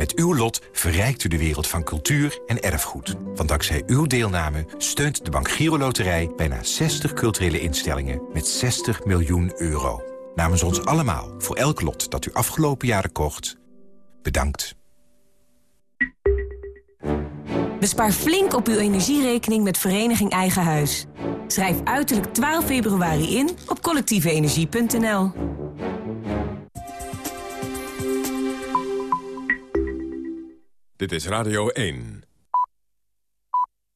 [SPEAKER 40] Met uw lot verrijkt u de wereld van cultuur en erfgoed. Want dankzij uw deelname steunt de Bank Giro Loterij... bijna 60 culturele instellingen met 60 miljoen euro. Namens ons allemaal, voor elk lot dat u afgelopen jaren kocht... bedankt.
[SPEAKER 41] Bespaar flink op uw energierekening met Vereniging Eigen Huis. Schrijf uiterlijk 12 februari in op collectieveenergie.nl.
[SPEAKER 8] Dit is Radio 1.